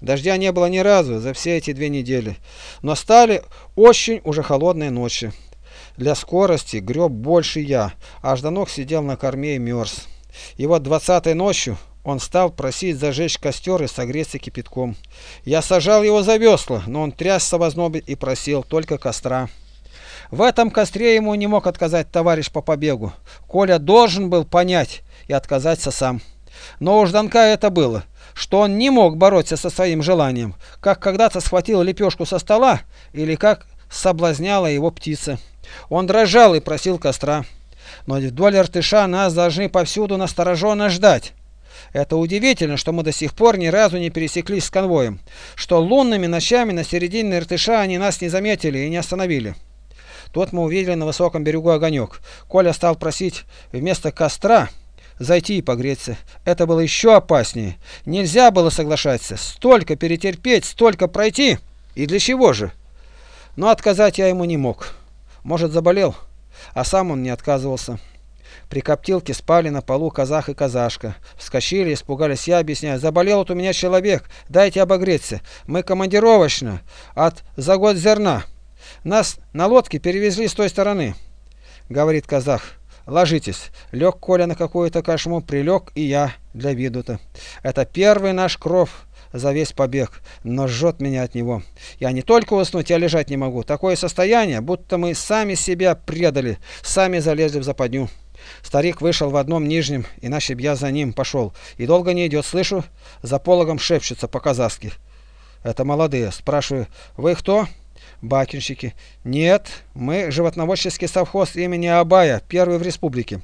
Дождя не было ни разу за все эти две недели, но стали очень уже холодные ночи. Для скорости греб больше я, а Жданок сидел на корме и мерз. И вот двадцатой ночью он стал просить зажечь костер и согреться кипятком. Я сажал его за весла, но он трясся в ознобе и просил только костра. В этом костре ему не мог отказать товарищ по побегу. Коля должен был понять и отказаться сам. Но у Жданка это было, что он не мог бороться со своим желанием, как когда-то схватил лепешку со стола или как соблазняла его птица. Он дрожал и просил костра. Но вдоль Иртыша нас должны повсюду настороженно ждать. Это удивительно, что мы до сих пор ни разу не пересеклись с конвоем, что лунными ночами на середине Иртыша они нас не заметили и не остановили. Тут мы увидели на высоком берегу огонек. Коля стал просить вместо костра зайти и погреться. Это было еще опаснее. Нельзя было соглашаться. Столько перетерпеть, столько пройти. И для чего же? Но отказать я ему не мог. Может, заболел, а сам он не отказывался. При коптилке спали на полу казах и казашка. Вскочили, испугались. Я объясняю, заболел вот у меня человек, дайте обогреться. Мы командировочно, от за год зерна. Нас на лодке перевезли с той стороны. Говорит казах, ложитесь. Лег Коля на какую-то кошму, прилег и я для виду-то. Это первый наш кров за весь побег, но жжет меня от него. Я не только уснуть, я лежать не могу. Такое состояние, будто мы сами себя предали, сами залезли в западню. Старик вышел в одном нижнем, иначе б я за ним пошел. И долго не идет, слышу, за пологом шепчется по-казахски. Это молодые. Спрашиваю, вы кто? Бакинщики. Нет, мы животноводческий совхоз имени Абая, первый в республике.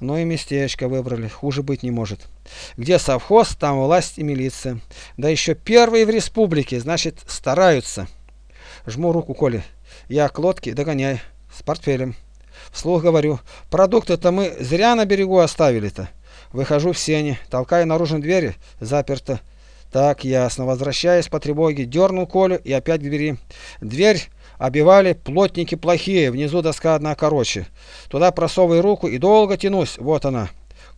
Ну и местечко выбрали, хуже быть не может. Где совхоз, там власть и милиция. Да еще первый в республике, значит стараются. Жму руку Коле. Я к лодке догоняй, с портфелем. Вслух говорю, продукты-то мы зря на берегу оставили-то. Выхожу в сене, толкаю наружу двери, заперто. Так, ясно. Возвращаясь по тревоге, дернул Колю и опять к двери. Дверь обивали плотники плохие, внизу доска одна короче. Туда просовываю руку и долго тянусь. Вот она,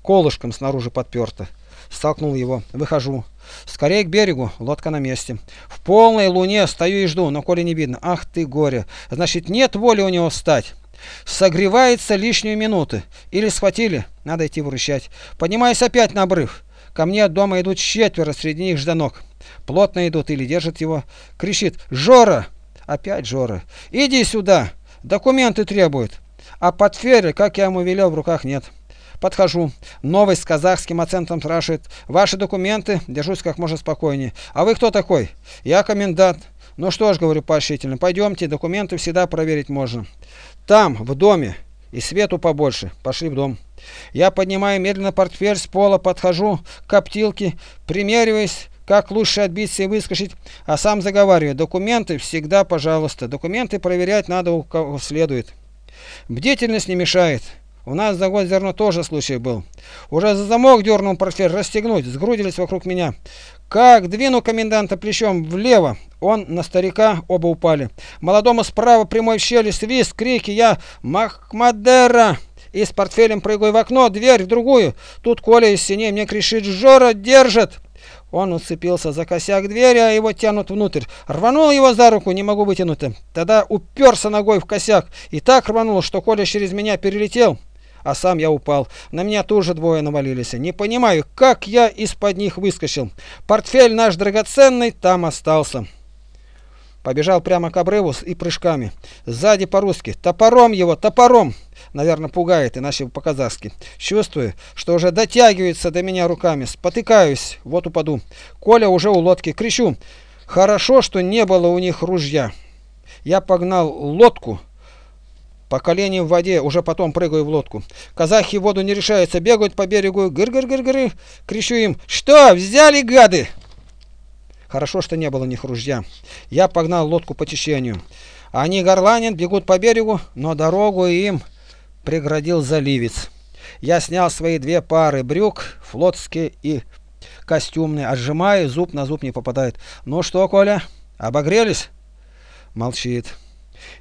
колышком снаружи подперта. Столкнул его. Выхожу. Скорее к берегу, лодка на месте. В полной луне стою и жду, но Коля не видно. Ах ты горе. Значит, нет воли у него встать. Согревается лишнюю минуты. Или схватили, надо идти выручать. Поднимаюсь опять на обрыв. Ко мне от дома идут четверо, среди них Жданок. Плотно идут или держат его. Кричит «Жора!» Опять Жора. «Иди сюда! Документы требуют!» А портфеля, как я ему велел, в руках нет. Подхожу. Новость с казахским акцентом спрашивает. Ваши документы? Держусь как можно спокойнее. А вы кто такой? Я комендант. Ну что ж, говорю поощрительно, пойдемте, документы всегда проверить можно. Там, в доме. И свету побольше. Пошли в дом. Я поднимаю медленно портфель с пола, подхожу к коптилке, примериваясь, как лучше отбиться и выскочить, а сам заговариваю. Документы всегда, пожалуйста. Документы проверять надо у кого следует. Бдительность не мешает. У нас за год зерно тоже случай был. Уже за замок дернул портфель расстегнуть, сгрудились вокруг меня. Как двину коменданта плечом влево, он на старика, оба упали. Молодому справа прямой в щели свист, крики, я «Махмадера!» И с портфелем прыгаю в окно, дверь в другую. Тут Коля из синей мне кричит «Жора, держит!» Он уцепился за косяк двери, а его тянут внутрь. Рванул его за руку, не могу вытянуть. Тогда уперся ногой в косяк. И так рванул, что Коля через меня перелетел а сам я упал. На меня тоже двое навалились. Не понимаю, как я из-под них выскочил. Портфель наш драгоценный там остался. Побежал прямо к обрыву и прыжками. Сзади по-русски. Топором его, топором! Наверное, пугает, иначе по-казахски. Чувствую, что уже дотягивается до меня руками. Спотыкаюсь, вот упаду. Коля уже у лодки. Кричу. Хорошо, что не было у них ружья. Я погнал лодку, по колени в воде, уже потом прыгаю в лодку. Казахи в воду не решаются, бегают по берегу, гыр-гыр-гыр-гыр. Кричу им, что, взяли гады? Хорошо, что не было у них ружья. Я погнал лодку по течению. Они горланят, бегут по берегу, но дорогу им преградил заливец. Я снял свои две пары брюк, флотские и костюмные, отжимаю, зуб на зуб не попадает. Ну что, Коля, обогрелись? Молчит.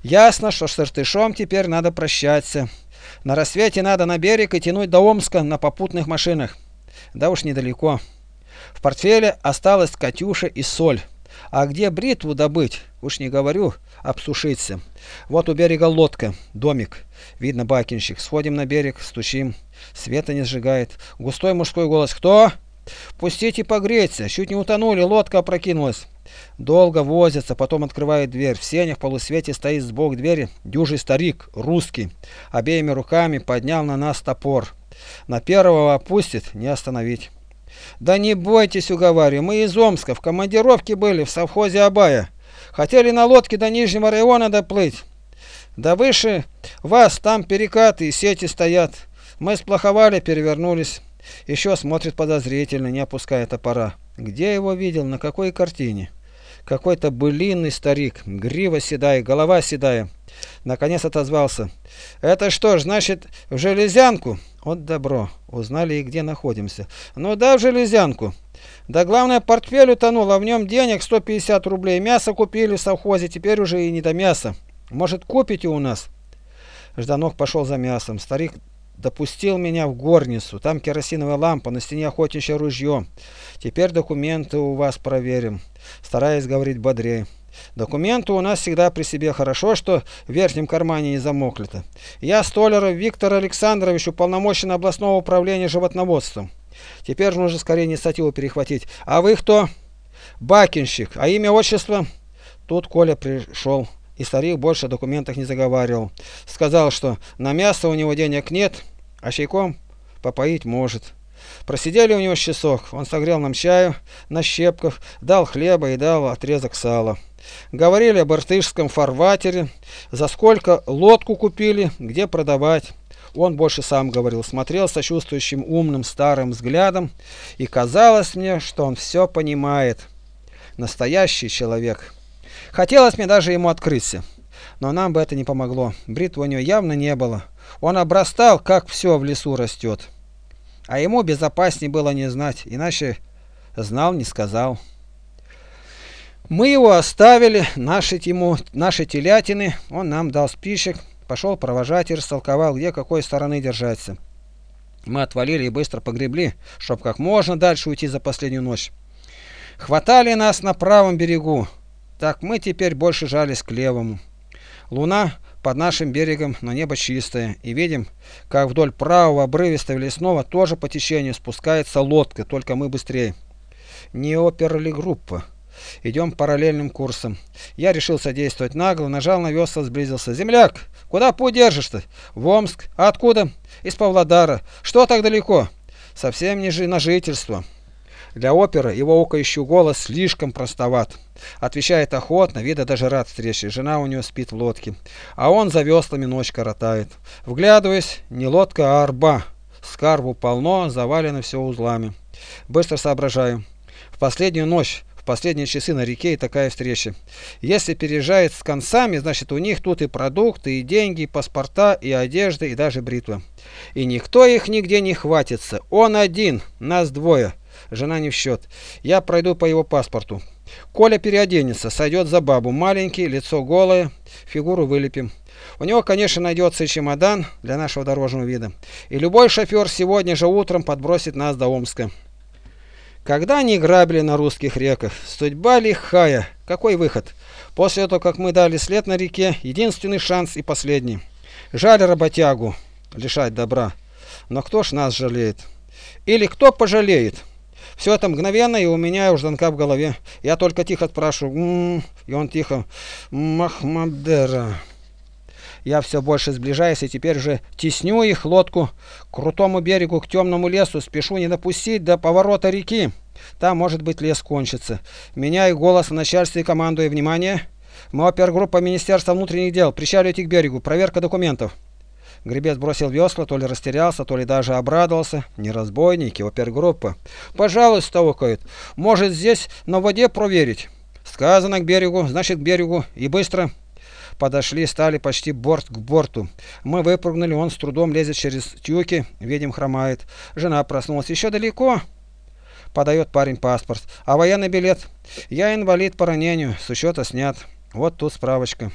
Ясно, что с Иртышом теперь надо прощаться. На рассвете надо на берег и тянуть до Омска на попутных машинах. Да уж недалеко. В портфеле осталась Катюша и соль. А где бритву добыть? Уж не говорю, обсушиться. Вот у берега лодка, домик. Видно бакинщик. Сходим на берег, стучим. Света не сжигает. Густой мужской голос. Кто? Пустите погреться. Чуть не утонули, лодка опрокинулась. Долго возятся, потом открывает дверь. В сенях в полусвете стоит сбоку двери дюжий старик, русский. Обеими руками поднял на нас топор. На первого опустит, не остановить. Да не бойтесь, уговариваю, мы из Омска, в командировке были, в совхозе Абая. Хотели на лодке до Нижнего района доплыть. Да выше вас там перекаты и сети стоят. Мы сплоховали, перевернулись. Еще смотрит подозрительно, не опуская топора. Где его видел, на какой картине? Какой-то былинный старик, грива седая, голова седая. Наконец отозвался. «Это что ж, значит, в железянку?» «Вот добро. Узнали и где находимся». «Ну да, в железянку. Да главное, портфель утонул, а в нем денег 150 рублей. Мясо купили в совхозе, теперь уже и не до мяса. Может, купите у нас?» Жданок пошел за мясом. Старик допустил меня в горницу. Там керосиновая лампа, на стене охотничье ружье. Теперь документы у вас проверим. Стараясь говорить бодрее. Документы у нас всегда при себе. Хорошо, что в верхнем кармане не замокли-то. Я Столяров Виктор Александрович, уполномоченный областного управления животноводством. Теперь нужно скорее инициативу перехватить. А вы кто? Бакинщик. А имя, отчество? Тут Коля пришел и старик больше о документах не заговаривал. Сказал, что на мясо у него денег нет, а чайком попоить может. Просидели у него часок, он согрел нам чаю на щепках, дал хлеба и дал отрезок сала. Говорили об иртышском фарватере, за сколько лодку купили, где продавать. Он больше сам говорил, смотрел сочувствующим умным старым взглядом, и казалось мне, что он все понимает. Настоящий человек. Хотелось мне даже ему открыться, но нам бы это не помогло. Бритвы у него явно не было. Он обрастал, как все в лесу растет. А ему безопаснее было не знать, иначе знал, не сказал. Мы его оставили, наши, ему, наши телятины, он нам дал спичек, пошел провожать и растолковал, где какой стороны держаться. Мы отвалили и быстро погребли, чтоб как можно дальше уйти за последнюю ночь. Хватали нас на правом берегу, так мы теперь больше жались к левому. Луна под нашим берегом, но небо чистое, и видим, как вдоль правого обрывистого лесного тоже по течению спускается лодка, только мы быстрее. Не оперли группа. Идем параллельным курсом. Я решил содействовать нагло, нажал на весла, сблизился. «Земляк, куда путь держишь-то?» «В Омск. А откуда?» «Из Павлодара. Что так далеко?» «Совсем не на жительство». Для оперы его окающий голос слишком простоват. Отвечает охотно, вида даже рад встрече. Жена у него спит в лодке. А он за веслами ночь коротает. Вглядываясь, не лодка, а арба. Скарбу полно, завалено все узлами. Быстро соображаю. В последнюю ночь последние часы на реке и такая встреча. Если переезжает с концами, значит у них тут и продукты, и деньги, и паспорта, и одежда, и даже бритва. И никто их нигде не хватится. Он один, нас двое. Жена не в счет. Я пройду по его паспорту. Коля переоденется, сойдет за бабу. Маленький, лицо голое, фигуру вылепим. У него, конечно, найдется и чемодан для нашего дорожного вида. И любой шофер сегодня же утром подбросит нас до Омска. Когда они грабили на русских реках? Судьба лихая. Какой выход? После того, как мы дали след на реке, единственный шанс и последний. Жаль работягу лишать добра. Но кто ж нас жалеет? Или кто пожалеет? Все это мгновенно, и у меня у Жданка в голове. Я только тихо спрашиваю, М -м", и он тихо, Махмадера. Я все больше сближаюсь и теперь уже тесню их лодку к крутому берегу, к темному лесу, спешу не допустить до поворота реки. Там, может быть, лес кончится. Меняю голос в начальстве и командую. Внимание! Мы опергруппа Министерства внутренних дел. Причаливайте к берегу. Проверка документов. Гребец бросил весла, то ли растерялся, то ли даже обрадовался. Не разбойники, опергруппа. Пожалуйста, окает. Может, здесь на воде проверить? Сказано к берегу, значит, к берегу. И быстро. Подошли, стали почти борт к борту. Мы выпрыгнули, он с трудом лезет через тюки, видим, хромает. Жена проснулась. Еще далеко? Подает парень паспорт. А военный билет? Я инвалид по ранению, с учета снят. Вот тут справочка.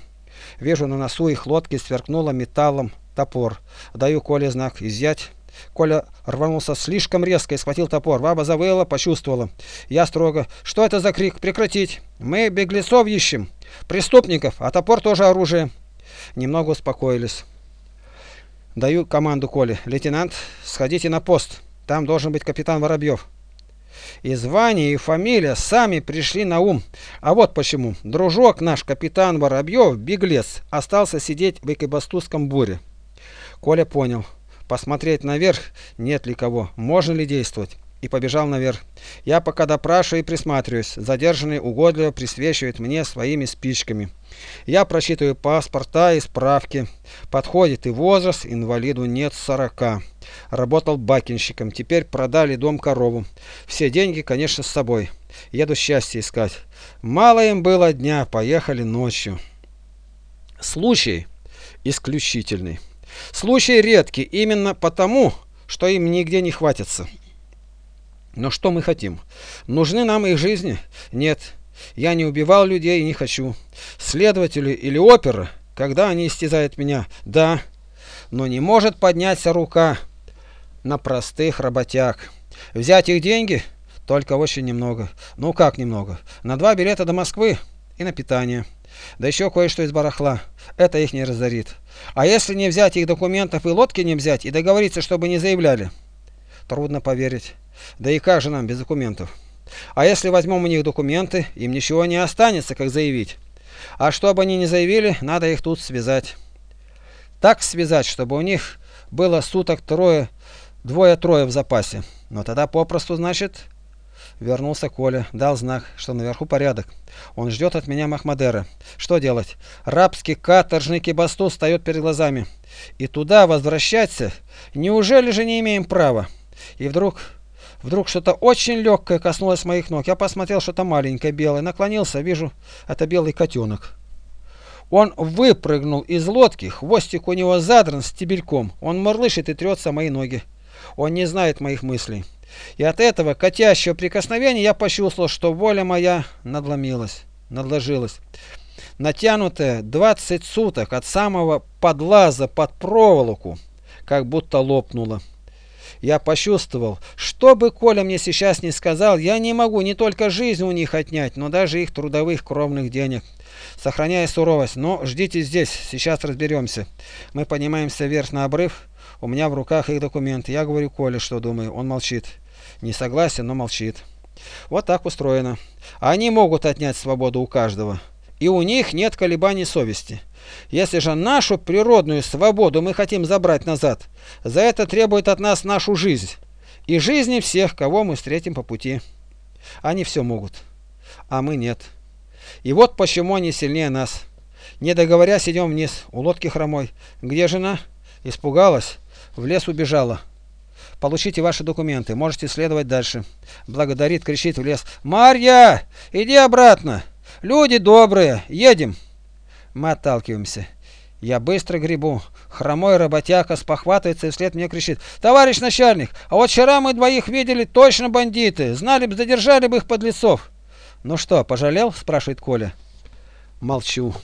Вижу на носу их лодки сверкнуло металлом топор. Даю Коле знак «Изъять». Коля рванулся слишком резко и схватил топор. Баба завыла, почувствовала. Я строго. Что это за крик? Прекратить. Мы беглецов ищем. Преступников. А топор тоже оружие. Немного успокоились. Даю команду Коле. Лейтенант, сходите на пост. Там должен быть капитан Воробьев. И звание, и фамилия сами пришли на ум. А вот почему. Дружок наш, капитан Воробьев, беглец, остался сидеть в Экибастузском буре. Коля понял посмотреть наверх, нет ли кого, можно ли действовать. И побежал наверх. Я пока допрашиваю и присматриваюсь. Задержанный угодливо присвечивает мне своими спичками. Я просчитываю паспорта и справки. Подходит и возраст, инвалиду нет сорока. Работал бакинщиком, теперь продали дом корову. Все деньги, конечно, с собой. Еду счастье искать. Мало им было дня, поехали ночью. Случай исключительный. Случай редкий именно потому, что им нигде не хватится. Но что мы хотим? Нужны нам их жизни? Нет. Я не убивал людей и не хочу. Следователи или опера, когда они истязают меня? Да. Но не может подняться рука на простых работяг. Взять их деньги? Только очень немного. Ну как немного? На два билета до Москвы и на питание. Да еще кое-что из барахла. Это их не разорит. А если не взять их документов и лодки не взять, и договориться, чтобы не заявляли? Трудно поверить. Да и как же нам без документов? А если возьмем у них документы, им ничего не останется, как заявить. А чтобы они не заявили, надо их тут связать. Так связать, чтобы у них было суток трое двое-трое в запасе. Но тогда попросту, значит, Вернулся Коля, дал знак, что наверху порядок. Он ждет от меня Махмадера. Что делать? Рабский каторжный кибасту встает перед глазами. И туда возвращаться? Неужели же не имеем права? И вдруг... Вдруг что-то очень легкое коснулось моих ног. Я посмотрел, что-то маленькое, белое. Наклонился, вижу, это белый котенок. Он выпрыгнул из лодки, хвостик у него задран стебельком. Он мурлышит и трется мои ноги. Он не знает моих мыслей. И от этого котящего прикосновения я почувствовал, что воля моя надломилась, надложилась. Натянутая 20 суток от самого подлаза под проволоку, как будто лопнула. Я почувствовал, что бы Коля мне сейчас не сказал, я не могу не только жизнь у них отнять, но даже их трудовых кровных денег. Сохраняя суровость, но ждите здесь, сейчас разберемся. Мы поднимаемся вверх на обрыв, у меня в руках их документы. Я говорю Коле, что думаю, он молчит. Не согласен, но молчит. Вот так устроено. Они могут отнять свободу у каждого. И у них нет колебаний совести. Если же нашу природную свободу мы хотим забрать назад, за это требует от нас нашу жизнь. И жизни всех, кого мы встретим по пути. Они все могут, а мы нет. И вот почему они сильнее нас. Не договорясь, идем вниз, у лодки хромой. Где жена? Испугалась, в лес убежала. Получите ваши документы, можете следовать дальше. Благодарит, кричит в лес. Марья, иди обратно. Люди добрые, едем. Мы отталкиваемся. Я быстро гребу. Хромой работяга спохватывается и вслед мне кричит. Товарищ начальник, а вот вчера мы двоих видели точно бандиты. Знали бы, задержали бы их подлецов. Ну что, пожалел? Спрашивает Коля. Молчу.